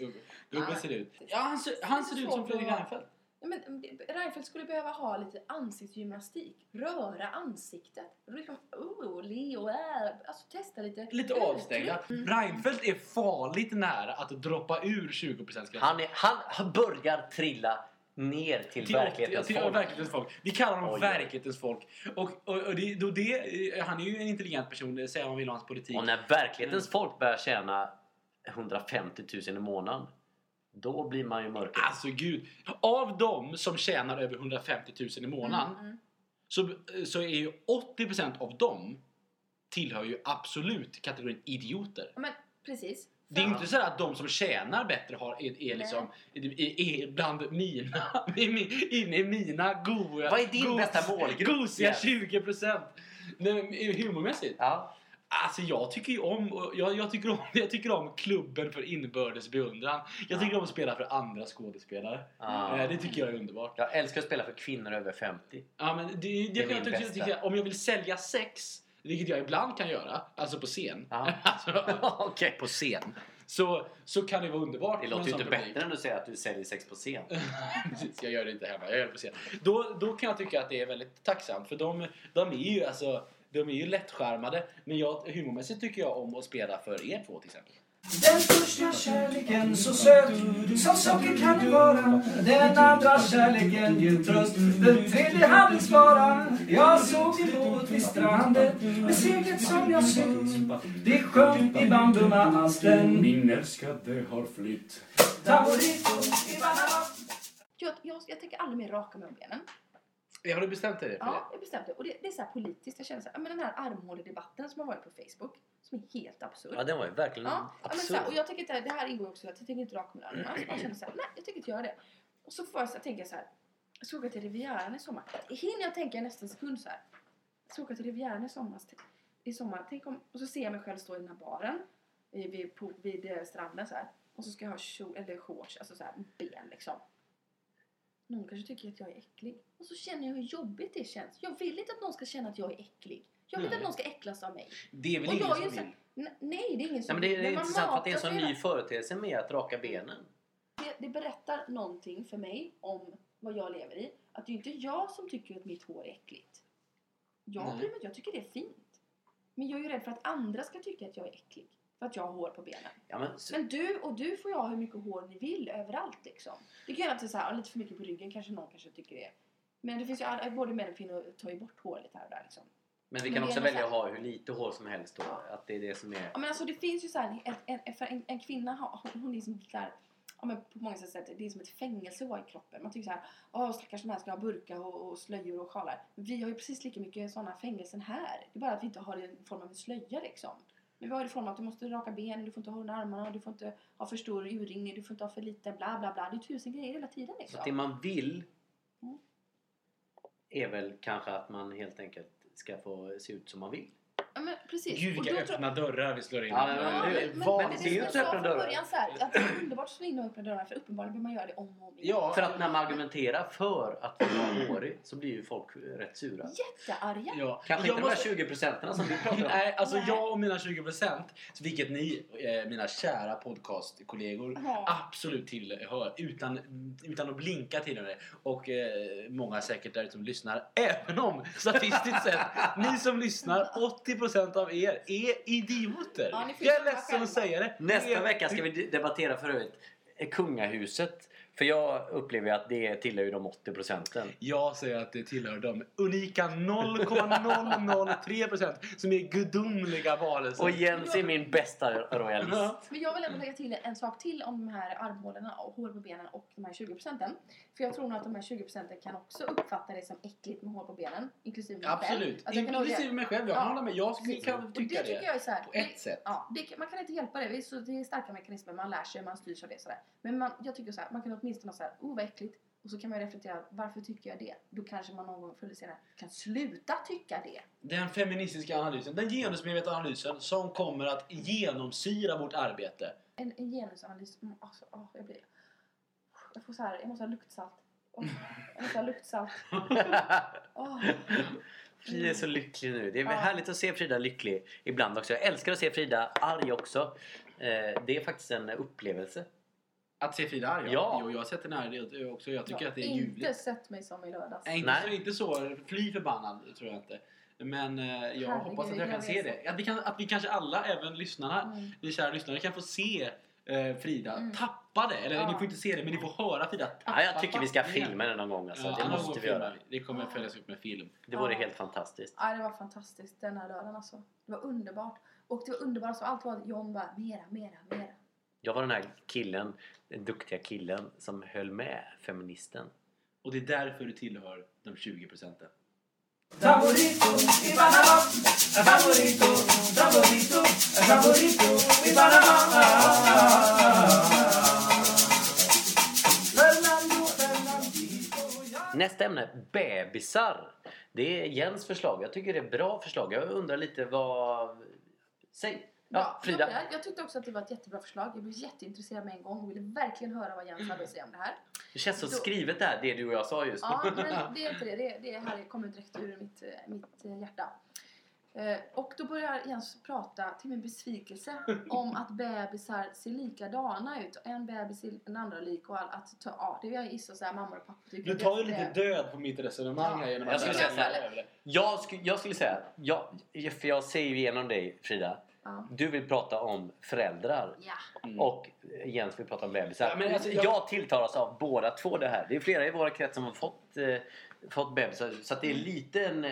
Speaker 3: gubben
Speaker 2: Ja.
Speaker 3: ser ut? Ja, han ser, han ser ut som Fredrik Reinfeldt.
Speaker 2: Ja, men Reinfeldt skulle behöva ha lite ansiktsgymnastik. Röra ansiktet. Liksom, oh, le och äh. Alltså testa lite.
Speaker 3: Lite avstängda. Reinfeldt är farligt nära att droppa ur 20%-gränsen.
Speaker 1: Han, är, han, han börjar trilla ner till,
Speaker 3: Till
Speaker 1: verklighetens
Speaker 3: till
Speaker 1: folk.
Speaker 3: verklighetens folk. Vi kallar honom
Speaker 1: Oj, oj.
Speaker 3: verklighetens folk. Och, och, och det, då det, eh, han är ju en intelligent person, det säger man vill ha hans politik.
Speaker 1: Och när verklighetens folk börjar tjäna 150 000 i månaden. Då blir man ju mörker.
Speaker 3: Alltså gud. Av dem som tjänar över 150 000 i månaden
Speaker 2: Mm, mm.
Speaker 3: så, så är ju 80% av dem tillhör ju absolut kategorin idioter.
Speaker 2: Men precis.
Speaker 3: Det är inte så att de som tjänar bättre har, är, är liksom är, är bland mina, inne i mina goa,
Speaker 1: Vad är din bästa målgrupp,
Speaker 3: gosiga
Speaker 1: Jens?
Speaker 3: 20% Nej, men humormässigt.
Speaker 1: Ja.
Speaker 3: Alltså jag tycker ju om, jag, jag, tycker om, jag tycker om klubben för inbördes beundran. Jag tycker
Speaker 1: Ja.
Speaker 3: om att spela för andra skådespelare.
Speaker 1: Ja.
Speaker 3: Eh, Det tycker jag är underbart.
Speaker 1: Jag älskar att spela för kvinnor över 50.
Speaker 3: Ja, men det, det,
Speaker 1: är
Speaker 3: jag, jag, tycker, om jag vill sälja sex, vilket jag ibland kan göra, alltså på scen. Alltså,
Speaker 1: Okej.
Speaker 3: på scen. Så, så kan det vara underbart.
Speaker 1: Det låter ju inte
Speaker 3: publik.
Speaker 1: bättre än att säga att du säljer sex på scen.
Speaker 3: Precis, jag gör det inte hemma, jag gör det på scen. Då, då kan jag tycka att det är väldigt tacksamt för de, de är ju alltså de är ju lättskärmade men jag, humormässigt tycker jag om att spela för er två till exempel.
Speaker 4: Den första kärleken så söt Som socker kan det vara Den andra kärleken ger tröst Den tredje handelsvara Jag såg en båt vid stranden Med seglet som jag sytt Det sjönk i bambumasten
Speaker 5: Min älskade har flytt.
Speaker 4: Taborito i Panama
Speaker 2: Jag, jag, jag tänker aldrig mer raka mig om benen.
Speaker 3: Har du bestämt dig för
Speaker 2: Ja, jag bestämde det. Och det, det är så här politiskt. Jag känner så här, ja, men den här armhåledebatten som har varit på Facebook. Som är helt absurd.
Speaker 1: Ja, den var ju verkligen
Speaker 2: Ja, ja, men så
Speaker 1: absurd.
Speaker 2: här, och jag tycker inte, det här ingår också, jag tänker inte raka mig armarna. Så jag känner så här, nej jag tänker inte göra det. Och så får jag så här, tänker jag så här, jag ska åka till Rivieran i sommar. Hinner jag tänka i nästa sekund så här. Jag ska åka till Rivieran i sommar. I sommar. Tänk om, och så ser jag mig själv stå i den här baren. i- Vid, på, vid eh, stranden så här. Och så ska jag ha kjol, eller shorts, alltså så här ben liksom. Någon kanske tycker att jag är äcklig. Och så känner jag hur jobbigt det känns. Jag vill inte att någon ska känna att jag är äcklig. Jag vill inte att någon ska äcklas av mig.
Speaker 3: Det är väl
Speaker 2: Och
Speaker 3: ingen
Speaker 2: jag
Speaker 3: som
Speaker 2: är
Speaker 3: vill?
Speaker 2: här, "Nej, det är ingen som
Speaker 1: men det är
Speaker 2: man
Speaker 1: intressant för att det är en sån ny företeelse med att raka benen.
Speaker 2: det, det berättar någonting för mig om vad jag lever i. Att det är inte jag som tycker att mitt hår är äckligt. Jag bryr mig jag tycker det är fint. Men jag är ju rädd för att andra ska tycka att jag är äcklig. För att jag har hår på benen.
Speaker 1: Ja, men, s-
Speaker 2: Men du och du får ju ha hur mycket hår ni vill överallt liksom. Det kan ju alltid så här, lite för mycket på ryggen kanske någon kanske tycker det. Men det finns ju all- både män och kvinnor tar ju bort hår lite här och där liksom.
Speaker 1: men vi
Speaker 2: men
Speaker 1: kan
Speaker 2: är
Speaker 1: också välja
Speaker 2: så
Speaker 1: att ha hur lite hår som helst då. Att det är det som är...
Speaker 2: Ja men alltså det finns ju så här, en, en, en, en kvinna har, hon, hon är som där, ja men på många sätt, det är som ett fängelse att vara i kroppen. Man tycker så här, åh stackars de här ska ha burka och, och slöjor och sjalar. Men vi har ju precis lika mycket sådana fängelsen här. Det är bara att vi inte har det i form av en slöja liksom. Vi har det i form av att du måste raka benen, du får inte ha under armarna, du får inte ha för stor urringning, du får inte ha för lite, bla bla bla. Det är tusen grejer hela tiden
Speaker 1: Så
Speaker 2: liksom.
Speaker 1: att det man vill
Speaker 2: Mm.
Speaker 1: är väl kanske att man helt enkelt ska få se ut som man vill.
Speaker 2: Ja men precis.
Speaker 3: Gud
Speaker 2: Och
Speaker 3: vilka
Speaker 2: då tror-
Speaker 3: öppna dörrar vi slår in.
Speaker 1: Ja, men-
Speaker 2: Ja,
Speaker 1: men-
Speaker 2: men,
Speaker 1: det-
Speaker 2: men,
Speaker 1: det är ju inte öppna dörrar.
Speaker 2: början så här, att det är underbart att slå in och öppna dörrar för uppenbarligen behöver man göra det om och om igen.
Speaker 3: Ja,
Speaker 1: För att när man argumenterar för att vara hårig så blir ju folk rätt sura.
Speaker 2: Jättearga.
Speaker 3: Ja.
Speaker 1: Kanske
Speaker 3: Jag
Speaker 1: inte de här
Speaker 3: måste-
Speaker 1: 20 procenten som vi pratar om.
Speaker 3: Nej, alltså
Speaker 2: Nej.
Speaker 3: jag och mina 20% vilket ni, eh, mina kära podcastkollegor,
Speaker 2: Ja.
Speaker 3: absolut tillhör utan, utan att blinka till det. Och eh, många säkert där som lyssnar. Även om statistiskt sett, ni som lyssnar, 80% av er är idioter.
Speaker 2: Ja,
Speaker 3: jag är ledsen
Speaker 2: själva.
Speaker 3: att säga det.
Speaker 1: Nästa vecka ska vi debattera för övrigt eh, kungahuset. För jag upplever att det tillhör ju de 80 procenten.
Speaker 3: Jag säger att det tillhör de unika 0,003% som är gudomliga varelser.
Speaker 1: Och Jens är min bästa royalist.
Speaker 2: Men jag vill ändå lägga till en sak till om de här armhålorna och hår på benen och de här 20 procenten. För jag tror nog att de här 20 procenten kan också uppfatta det som äckligt med hår på benen. Inklusive mig själv.
Speaker 3: Absolut.
Speaker 2: Alltså
Speaker 3: Inklusive mig själv. Jag
Speaker 2: Ja.
Speaker 3: med. Jag
Speaker 2: Precis.
Speaker 3: kan
Speaker 2: Och
Speaker 3: tycka
Speaker 2: det tycker
Speaker 3: det.
Speaker 2: jag är så här,
Speaker 3: På
Speaker 2: det-
Speaker 3: ett sätt.
Speaker 2: Ja, det, man kan inte hjälpa det. Det är starka mekanismer. Man lär sig, man styrs av det. Sådär. Men man, jag tycker så här, man kan åtminstone säga oh vad äckligt. Och så kan man reflektera, varför tycker jag det? Då kanske man någon gång förr eller senare kan sluta tycka det.
Speaker 3: Den feministiska analysen, den genusmedvetna analysen som kommer att genomsyra vårt arbete.
Speaker 2: En, en genusanalys, mm, alltså, åh, jag blir... Jag får så här, jag måste ha luktsalt. Åh, jag måste ha luktsalt. Åh.
Speaker 1: Frida är så lycklig nu. Det är
Speaker 2: Ja.
Speaker 1: härligt att se Frida lycklig ibland också. Jag älskar att se Frida arg också. Eh, Det är faktiskt en upplevelse.
Speaker 3: Att se Frida arg?
Speaker 1: Ja.
Speaker 3: Jo, jag har sett den här också. Jag tycker
Speaker 2: jag
Speaker 3: att det är
Speaker 2: inte
Speaker 3: ljuvligt.
Speaker 2: sett mig som i lördags.
Speaker 3: Nej, inte,
Speaker 1: Nej.
Speaker 3: Så, inte så fly förbannad tror jag inte. Men eh, jag
Speaker 2: Herregud,
Speaker 3: hoppas att jag kan se det. Att vi, kan, att vi kanske alla, även lyssnarna,
Speaker 2: Mm.
Speaker 3: vi kära lyssnare, kan få se eh, Frida
Speaker 2: Mm.
Speaker 3: tappa det. Eller
Speaker 2: Ja.
Speaker 3: ni får inte se det, men ni får höra Frida tappa
Speaker 1: Ja, jag tycker vi ska filma den någon gång. Alltså.
Speaker 3: Ja,
Speaker 1: det måste vi göra.
Speaker 3: Det kommer följas upp med film.
Speaker 1: Det vore
Speaker 2: Ja.
Speaker 1: helt fantastiskt.
Speaker 2: Ja, det var fantastiskt den här lördagen alltså. Det var underbart. Och det var underbart så allt var John bara mera, mera, mera.
Speaker 1: Jag var den här killen, den duktiga killen som höll med feministen.
Speaker 3: Och det är därför du tillhör de 20 procenten.
Speaker 4: I Panama, i Panama.
Speaker 1: Nästa ämne, bebisar. Det är Jens förslag. Jag tycker det är ett bra förslag. Jag undrar lite vad... Säg! Ja, Frida.
Speaker 2: Jag, jag tyckte också att det var ett jättebra förslag. Jag blev jätteintresserad med en gång och ville verkligen höra vad Jens hade att säga om det här.
Speaker 1: Det känns så
Speaker 2: Då-
Speaker 1: skrivet där, det du och jag sa just.
Speaker 2: Ja, men det är inte det. Det, det här kommer direkt ur mitt, mitt hjärta. Eh, Och då börjar Jens prata, till min besvikelse, om att bebisar ser likadana ut. En bebis är den andra lik och all, att ta, ja, det vill jag gissa så här, mammor och pappor tycker
Speaker 3: Du tar ju lite död på mitt resonemang här genom
Speaker 1: Jag
Speaker 3: att
Speaker 1: skulle
Speaker 3: säga
Speaker 1: så här.
Speaker 3: det.
Speaker 1: Jag, sku, jag skulle säga, jag, för jag ser ju igenom dig Frida.
Speaker 2: Ja.
Speaker 1: Du vill prata om föräldrar
Speaker 2: Ja.
Speaker 3: Mm.
Speaker 1: och Jens vill prata om bebisar.
Speaker 3: Ja, men alltså, jag-
Speaker 1: jag... tilltalas av båda två det här. Det är flera i våra krets som har fått, eh, fått bebisar. Så att det är lite en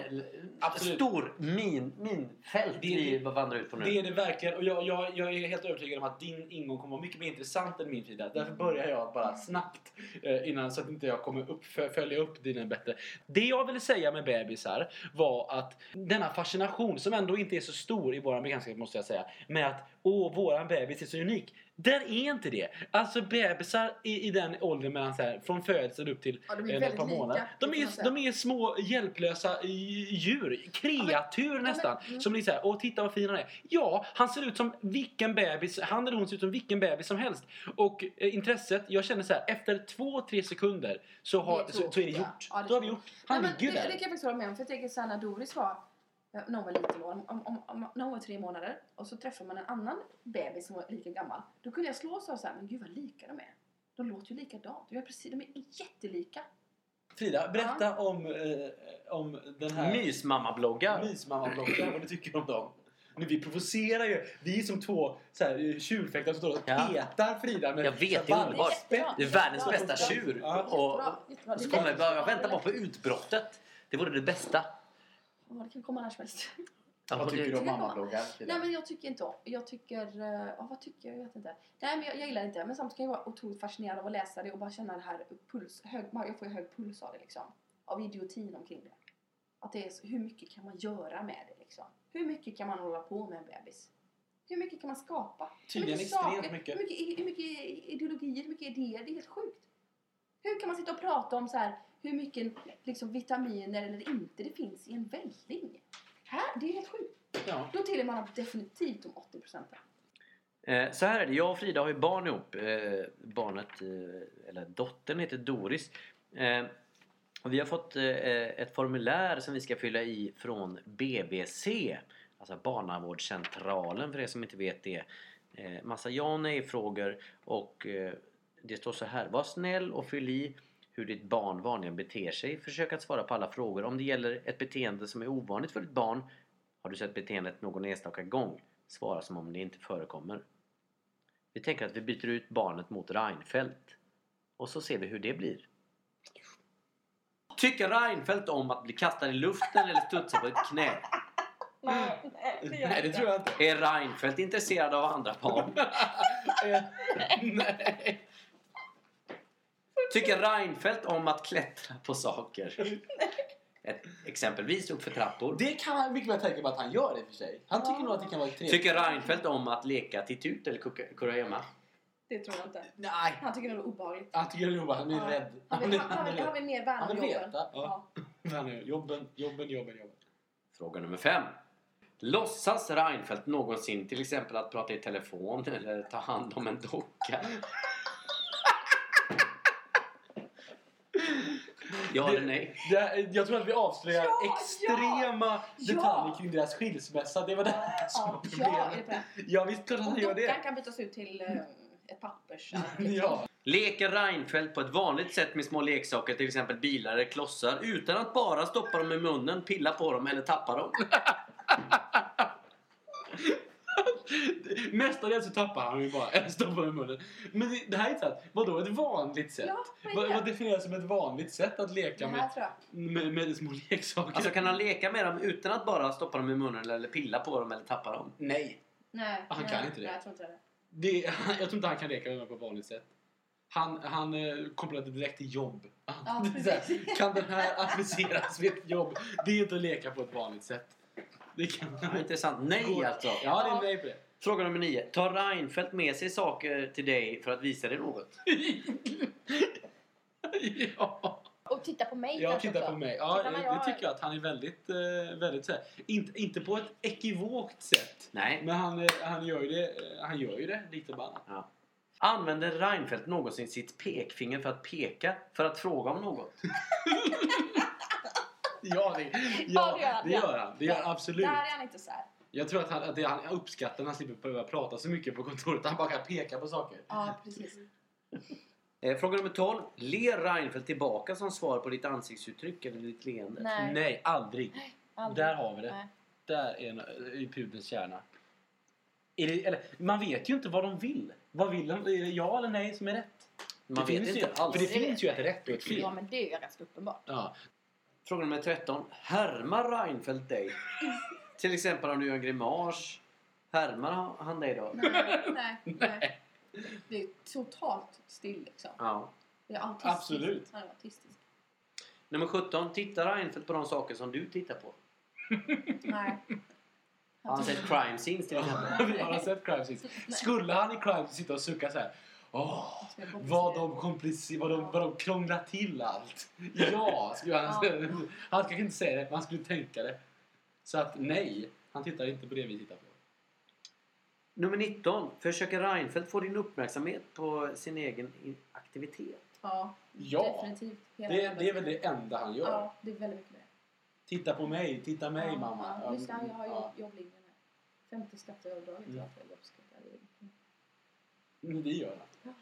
Speaker 3: Absolut.
Speaker 1: stor min, minfält
Speaker 3: Det-
Speaker 1: vi vandrar ut på nu.
Speaker 3: Det är det verkligen och jag, jag, jag är helt övertygad om att din ingång kommer vara mycket mer intressant än min Frida. Därför börjar jag bara snabbt eh, innan så att inte jag kommer upp, fö- följa upp dina bättre. Det jag ville säga med bebisar var att denna fascination som ändå inte är så stor i våran bekantskap måste jag säga med att åh våran bebis är så unik. Där är inte det. Alltså bebisar i, i den åldern mellan så här, från födseln upp till
Speaker 2: Ja, de
Speaker 3: eh, ett par
Speaker 2: lika,
Speaker 3: månader. De
Speaker 2: kan man
Speaker 3: är, de är små hjälplösa i- djur, kreatur
Speaker 2: men-
Speaker 3: nästan.
Speaker 2: mm.
Speaker 3: Som blir såhär, åh titta vad fin han är. Ja, han ser ut som vilken bebis, han eller hon ser ut som vilken bebis som helst. Och eh, intresset, jag känner så här, efter två, tre sekunder så, har, så, så är det gjort.
Speaker 2: ja. Ja, det
Speaker 3: Då har vi gjort. Han
Speaker 2: Nej, men
Speaker 3: ligger
Speaker 2: det,
Speaker 3: där.
Speaker 2: det kan jag faktiskt hålla med om. För jag tänker såhär när Doris var, ja, när hon var liten då, om, om, om, när hon var tre månader och så träffar man en annan bebis som var lika gammal. Då kunde jag slå så här, men gud vad lika de är. De låter ju likadant. De är, precis, de är jättelika.
Speaker 3: Frida, berätta om, eh, om den här
Speaker 1: Mysmamma-bloggar.
Speaker 3: mysmammabloggen, vad du tycker om dem. Nu, vi provocerar ju. Vi är som två så här, eh, tjurfäktare som står och
Speaker 1: Ja.
Speaker 3: petar Frida med
Speaker 1: Jag vet, det är underbart. Det är världens bästa tjur.
Speaker 3: Ja.
Speaker 1: Och, och så kommer jag, jag väntar bara på utbrottet. Det vore det bästa.
Speaker 2: Ja, det kan komma när som helst.
Speaker 1: Ja,
Speaker 3: Vad tycker du om mammabloggar?
Speaker 2: Nej men jag tycker inte om. Jag tycker, eh, ja vad tycker jag? Jag vet inte. Nej men jag, jag gillar inte. Men samtidigt kan jag vara otroligt fascinerad av att läsa det och bara känna det här puls, hög, jag får ju hög puls av det liksom. Av idiotin omkring det. Att det är så, hur mycket kan man göra med det liksom? Hur mycket kan man hålla på med en bebis? Hur mycket kan man skapa?
Speaker 3: Tydligen
Speaker 2: hur mycket
Speaker 3: extremt mycket.
Speaker 2: Hur mycket, hur mycket ideologier, hur mycket idéer? Det är helt sjukt. Hur kan man sitta och prata om så här hur mycket liksom, vitaminer eller inte det finns i en välling? Här, det är helt sjukt.
Speaker 3: Ja.
Speaker 2: Då tillhör man definitivt de 80 procenten.
Speaker 1: Eh, Så här är det, jag och Frida har ju barn ihop. Eh, Barnet, eh, eller dottern heter Doris. Eh, Och vi har fått eh, ett formulär som vi ska fylla i från BBC. Alltså Barnavårdscentralen för er som inte vet det. Eh, Massa ja och nej-frågor och det står så här. Var snäll och fyll i hur ditt barn vanligen beter sig. Försök att svara på alla frågor. Om det gäller ett beteende som är ovanligt för ditt barn har du sett beteendet någon enstaka gång? Svara som om det inte förekommer. Vi tänker att vi byter ut barnet mot Reinfeldt. Och så ser vi hur det blir. Tycker Reinfeldt om att bli kastad i luften eller studsa på ett knä?
Speaker 2: Nej, nej, det gör
Speaker 3: Nej, det tror jag inte.
Speaker 1: Är Reinfeldt intresserad av andra barn?
Speaker 3: Eh, Nej.
Speaker 1: Tycker Reinfeldt om att klättra på saker? Ett, exempelvis upp för trappor.
Speaker 3: Det kan mycket väl tänka mig att han gör det för sig. Han tycker
Speaker 2: Ja.
Speaker 3: nog att det kan vara trevligt.
Speaker 1: Tycker Reinfeldt om att leka till tut eller kurragömma?
Speaker 2: Det tror jag inte.
Speaker 3: Nej.
Speaker 2: Han tycker det är obehagligt.
Speaker 3: Han tycker det är jobbigt. Han blir
Speaker 2: Ja.
Speaker 3: rädd.
Speaker 2: Han vill, han, han, vill, han vill mer värna om jobben. Ja.
Speaker 3: Är jobben, jobben, jobben, jobben.
Speaker 1: Fråga nummer fem. Låtsas Reinfeldt någonsin till exempel att prata i telefon eller ta hand om en docka? Ja eller nej?
Speaker 3: Det, är- jag tror att vi avslöjar
Speaker 2: Ja,
Speaker 3: extrema
Speaker 2: ja.
Speaker 3: detaljer kring deras skilsmässa. Det var det som var
Speaker 2: Ja, ja, är det
Speaker 3: problemet.
Speaker 2: det?
Speaker 3: Ja, visst klart att han gör
Speaker 2: dockan
Speaker 3: det.
Speaker 2: kan bytas ut till eh, ett pappers.
Speaker 3: Ja.
Speaker 1: Leker Reinfeldt på ett vanligt sätt med små leksaker, till exempel bilar eller klossar, utan att bara stoppa dem i munnen, pilla på dem eller tappa dem?
Speaker 3: Mestadels så tappar han ju bara en stoppar i munnen. Men det, det här är inte sant. Vadå ett vanligt sätt?
Speaker 2: Ja, vad
Speaker 3: vad, definieras som ett vanligt sätt att leka med, med, med små leksaker?
Speaker 1: Alltså kan han leka med dem utan att bara stoppa dem i munnen eller pilla på dem eller tappa dem?
Speaker 3: Nej.
Speaker 2: Nej,
Speaker 3: Han
Speaker 2: nej,
Speaker 3: kan inte det.
Speaker 2: Nej, jag tror inte det.
Speaker 3: Det, jag tror inte han kan leka med dem på ett vanligt sätt. Han, han eh, kopplar det direkt till jobb.
Speaker 2: Ja,
Speaker 3: här, kan den här appliceras vid ett jobb? Det är inte att leka på ett vanligt sätt. Det kan
Speaker 1: Ja, intressant. Nej alltså.
Speaker 3: Ja, det är nej på det.
Speaker 1: Fråga nummer nio. Tar Reinfeldt med sig saker till dig för att visa dig något?
Speaker 3: ja.
Speaker 2: Och titta på mig
Speaker 3: Ja, titta
Speaker 2: också.
Speaker 3: på mig. Ja, det
Speaker 2: jag-
Speaker 3: tycker jag att han är väldigt, eh, väldigt så här, inte, inte på ett ekivokt sätt.
Speaker 1: Nej.
Speaker 3: Men han, eh, han, gör ju det, eh, han gör ju det lite förbannat.
Speaker 1: Ja. Använder Reinfeldt någonsin sitt pekfinger för att peka, för att fråga om något?
Speaker 3: Ja, det,
Speaker 2: Ja,
Speaker 3: ja,
Speaker 2: det gör han.
Speaker 3: det gör han. Det gör han absolut.
Speaker 2: Där är han inte så här.
Speaker 3: Jag tror att han, att det, han uppskattar när han slipper behöva prata så mycket på kontoret. Han bara kan peka på saker.
Speaker 2: Ja, precis.
Speaker 1: Eh, fråga nummer 12. Ler Reinfeldt tillbaka som svar på ditt ansiktsuttryck eller ditt leende?
Speaker 2: Nej.
Speaker 3: Nej, aldrig.
Speaker 2: aldrig.
Speaker 3: Där har vi det.
Speaker 2: Nej.
Speaker 3: Där är, en- är pudelns kärna. Är det, eller, man vet ju inte vad de vill. Vad vill de? Är det ja eller nej som är rätt?
Speaker 1: Man
Speaker 3: det
Speaker 1: vet
Speaker 3: finns
Speaker 1: inte
Speaker 3: ju,
Speaker 1: alls.
Speaker 3: För det finns ju ett rätt och ett fel.
Speaker 2: Ja, men det är ju ganska uppenbart.
Speaker 3: Ja.
Speaker 1: Fråga nummer 13. Härmar Reinfeldt dig? Till exempel om du gör en grimas. Härmar han dig då?
Speaker 2: Nej, nej, nej. Det är totalt still liksom.
Speaker 1: Ja.
Speaker 2: Det är autistiskt.
Speaker 3: Absolut.
Speaker 2: Han är autistisk.
Speaker 1: Nummer 17. Tittar Reinfeldt på de saker som du tittar på?
Speaker 2: Nej.
Speaker 1: Har han sett crime scenes till exempel?
Speaker 3: Har sett crime scenes. Skulle han i crime scenes sitta och sucka så här. Åh,
Speaker 2: jag
Speaker 3: vad de, komplicer- vad, de, vad de krånglar till allt. Ja, skulle han. Han kanske inte säga det, men han skulle tänka det. Så att nej, han tittar inte på det vi tittar på.
Speaker 1: Nummer 19. Försöker Reinfeldt få din uppmärksamhet på sin egen aktivitet?
Speaker 2: Ja,
Speaker 3: Ja.
Speaker 2: definitivt. Hela
Speaker 3: Det, det är väl det enda han gör.
Speaker 2: Ja, det är väldigt mycket det.
Speaker 3: Titta på mig, titta mig
Speaker 2: ja,
Speaker 3: mamma.
Speaker 2: Ja, just det, jag har
Speaker 3: Ja.
Speaker 2: jobb, jobblinjen här. 50 skatteavdraget.
Speaker 3: Mm.
Speaker 2: Jag.
Speaker 3: Mm, Det gör han.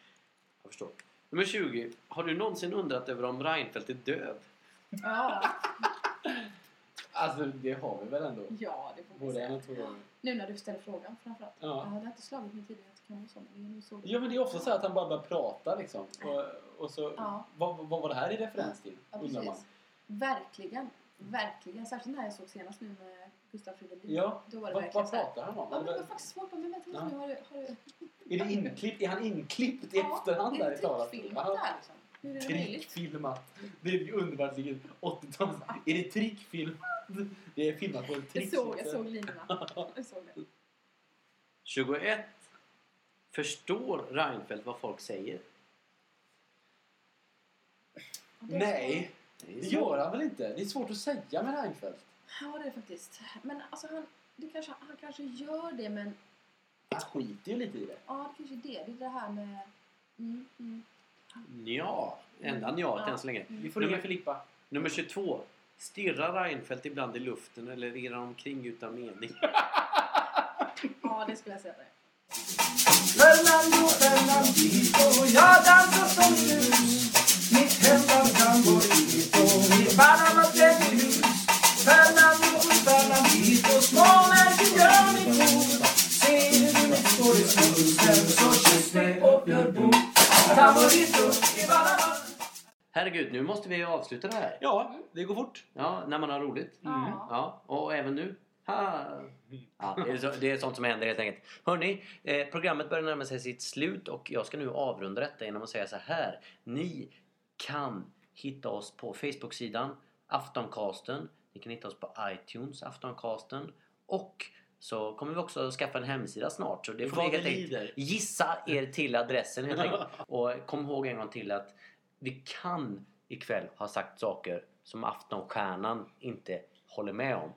Speaker 1: Jag förstår. Nummer 20. Har du någonsin undrat över om Reinfeldt är döv?
Speaker 2: Ja,
Speaker 3: Alltså det har vi väl ändå.
Speaker 2: ja, det får
Speaker 3: Både en
Speaker 2: säga.
Speaker 3: och två gånger.
Speaker 2: Nu när du ställer frågan framförallt.
Speaker 3: Ja.
Speaker 2: Ja, det har inte slagit mig tidigare att det kan vara så. Men det är nog så.
Speaker 3: Ja men det är ofta så att han bara börjar prata liksom. Och, och så,
Speaker 2: Ja.
Speaker 3: vad, vad var det här i referens till?
Speaker 2: Ja,
Speaker 3: undrar man.
Speaker 2: Verkligen. Verkligen. Särskilt när jag såg senast nu med Gustav Fridolin.
Speaker 3: Ja,
Speaker 2: Då var det
Speaker 3: vad,
Speaker 2: verkligen
Speaker 3: vad pratar han om?
Speaker 2: Ja, men det var faktiskt svårt. Men vänta
Speaker 3: Ja.
Speaker 2: nu. Har du, har du...
Speaker 3: är, det inklippt, är han inklippt i efterhand
Speaker 2: det
Speaker 3: där
Speaker 2: är
Speaker 3: i talarstolen?
Speaker 2: trickfilmat
Speaker 3: Ja.
Speaker 2: där liksom. Hur är det?
Speaker 3: Trickfilmat. Det är underbart. vilket 80-tals... Är det trickfilmat? Det är filmat på en
Speaker 2: Jag
Speaker 3: trick.
Speaker 2: såg, jag såg linorna. Jag såg det.
Speaker 1: 21. Förstår Reinfeldt vad folk säger?
Speaker 3: Nej,
Speaker 1: Det
Speaker 3: gör han väl inte? Det är svårt att säga med Reinfeldt.
Speaker 2: Ja, det är det faktiskt. Men alltså han, det kanske, han kanske gör det men
Speaker 3: Han skiter ju lite i det.
Speaker 2: ja, det kanske är det. Det är det här med... Mm, mm.
Speaker 1: Ja, enda nja än så länge.
Speaker 3: Vi får ringa Filippa.
Speaker 1: Nummer 22. Stirrar Reinfeldt ibland i luften eller irrar han omkring utan mening?
Speaker 2: Ja, det skulle jag säga att det är.
Speaker 4: Fernando Fernandito, jag dansar som mus. Mitt hemland Tamborito, mitt Panama trädgårdshus. Fernando Fernandito, småmärken gör mig cool. Ser du mitt skådespel så kyss mig och gör bom. Tamborito i Panama
Speaker 1: Herregud, nu måste vi avsluta det här.
Speaker 3: Ja, det går fort.
Speaker 1: Ja, när man har roligt.
Speaker 2: Ja.
Speaker 1: Ja, och även nu. Ha. Ja, det, är så, det är sånt som händer helt enkelt. Hörni, eh, programmet börjar närma sig sitt slut och jag ska nu avrunda detta genom att säga så här. Ni kan hitta oss på Facebook-sidan Aftoncasten. Ni kan hitta oss på iTunes, Aftoncasten. Och så kommer vi också skaffa en hemsida snart. Så det får
Speaker 3: Vad
Speaker 1: ni helt enkelt gissa er till adressen helt enkelt. Och kom ihåg en gång till att vi kan ikväll ha sagt saker som Aftonstjärnan inte håller med om.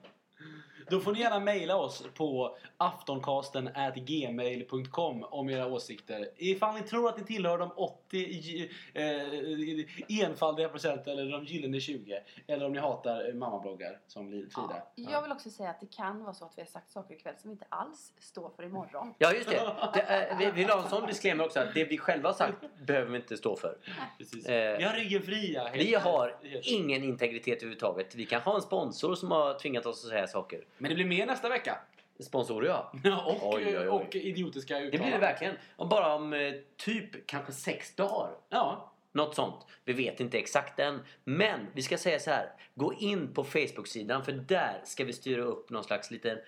Speaker 3: Då får ni gärna mejla oss på aftoncasten@gmail.com om era åsikter. Ifall ni tror att ni tillhör de 80 eh, enfaldiga procenten eller de gyllene 20. Eller om ni hatar eh, mammabloggar som Frida.
Speaker 2: Ja. Jag vill också säga att det kan vara så att vi har sagt saker ikväll som vi inte alls står för imorgon.
Speaker 1: Ja, just det. det är, vi vill ha en sån disclaimer också. Att det vi själva har sagt behöver vi inte stå för.
Speaker 3: Precis.
Speaker 1: Eh,
Speaker 3: Vi har ryggen fria. helt
Speaker 1: Vi har
Speaker 3: helt-
Speaker 1: ingen integritet överhuvudtaget. Vi kan ha en sponsor som har tvingat oss att säga saker.
Speaker 3: Men det blir mer nästa vecka.
Speaker 1: Sponsorer ja.
Speaker 3: och,
Speaker 1: Oj, oj, oj.
Speaker 3: och idiotiska
Speaker 1: Det blir
Speaker 3: uttalanden.
Speaker 1: det verkligen. Och bara om eh, typ kanske sex dagar.
Speaker 3: Ja.
Speaker 1: Något sånt. Vi vet inte exakt än. Men vi ska säga så här. Gå in på Facebook-sidan för där ska vi styra upp någon slags liten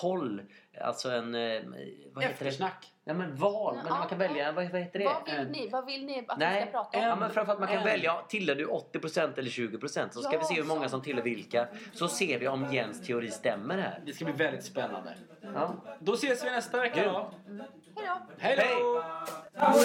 Speaker 1: poll. Alltså en... eh, Vad heter det?
Speaker 3: Eftersnack.
Speaker 1: Ja men val. Men
Speaker 2: Ja,
Speaker 1: man kan välja. Vad, vad heter det?
Speaker 2: Vad
Speaker 1: En-
Speaker 2: vill ni, vad vill ni att vi
Speaker 1: Nej,
Speaker 2: ska prata om?
Speaker 1: ja, men framförallt man kan
Speaker 3: en.
Speaker 1: välja. Tillhör du 80% eller 20%? Så ska
Speaker 2: Ja,
Speaker 1: vi se hur många
Speaker 2: så.
Speaker 1: som tillhör vilka. Så ser vi om Jens teori stämmer här.
Speaker 3: Det ska bli väldigt spännande.
Speaker 1: Ja.
Speaker 3: Då ses vi nästa vecka då.
Speaker 2: Hej då!
Speaker 3: Hej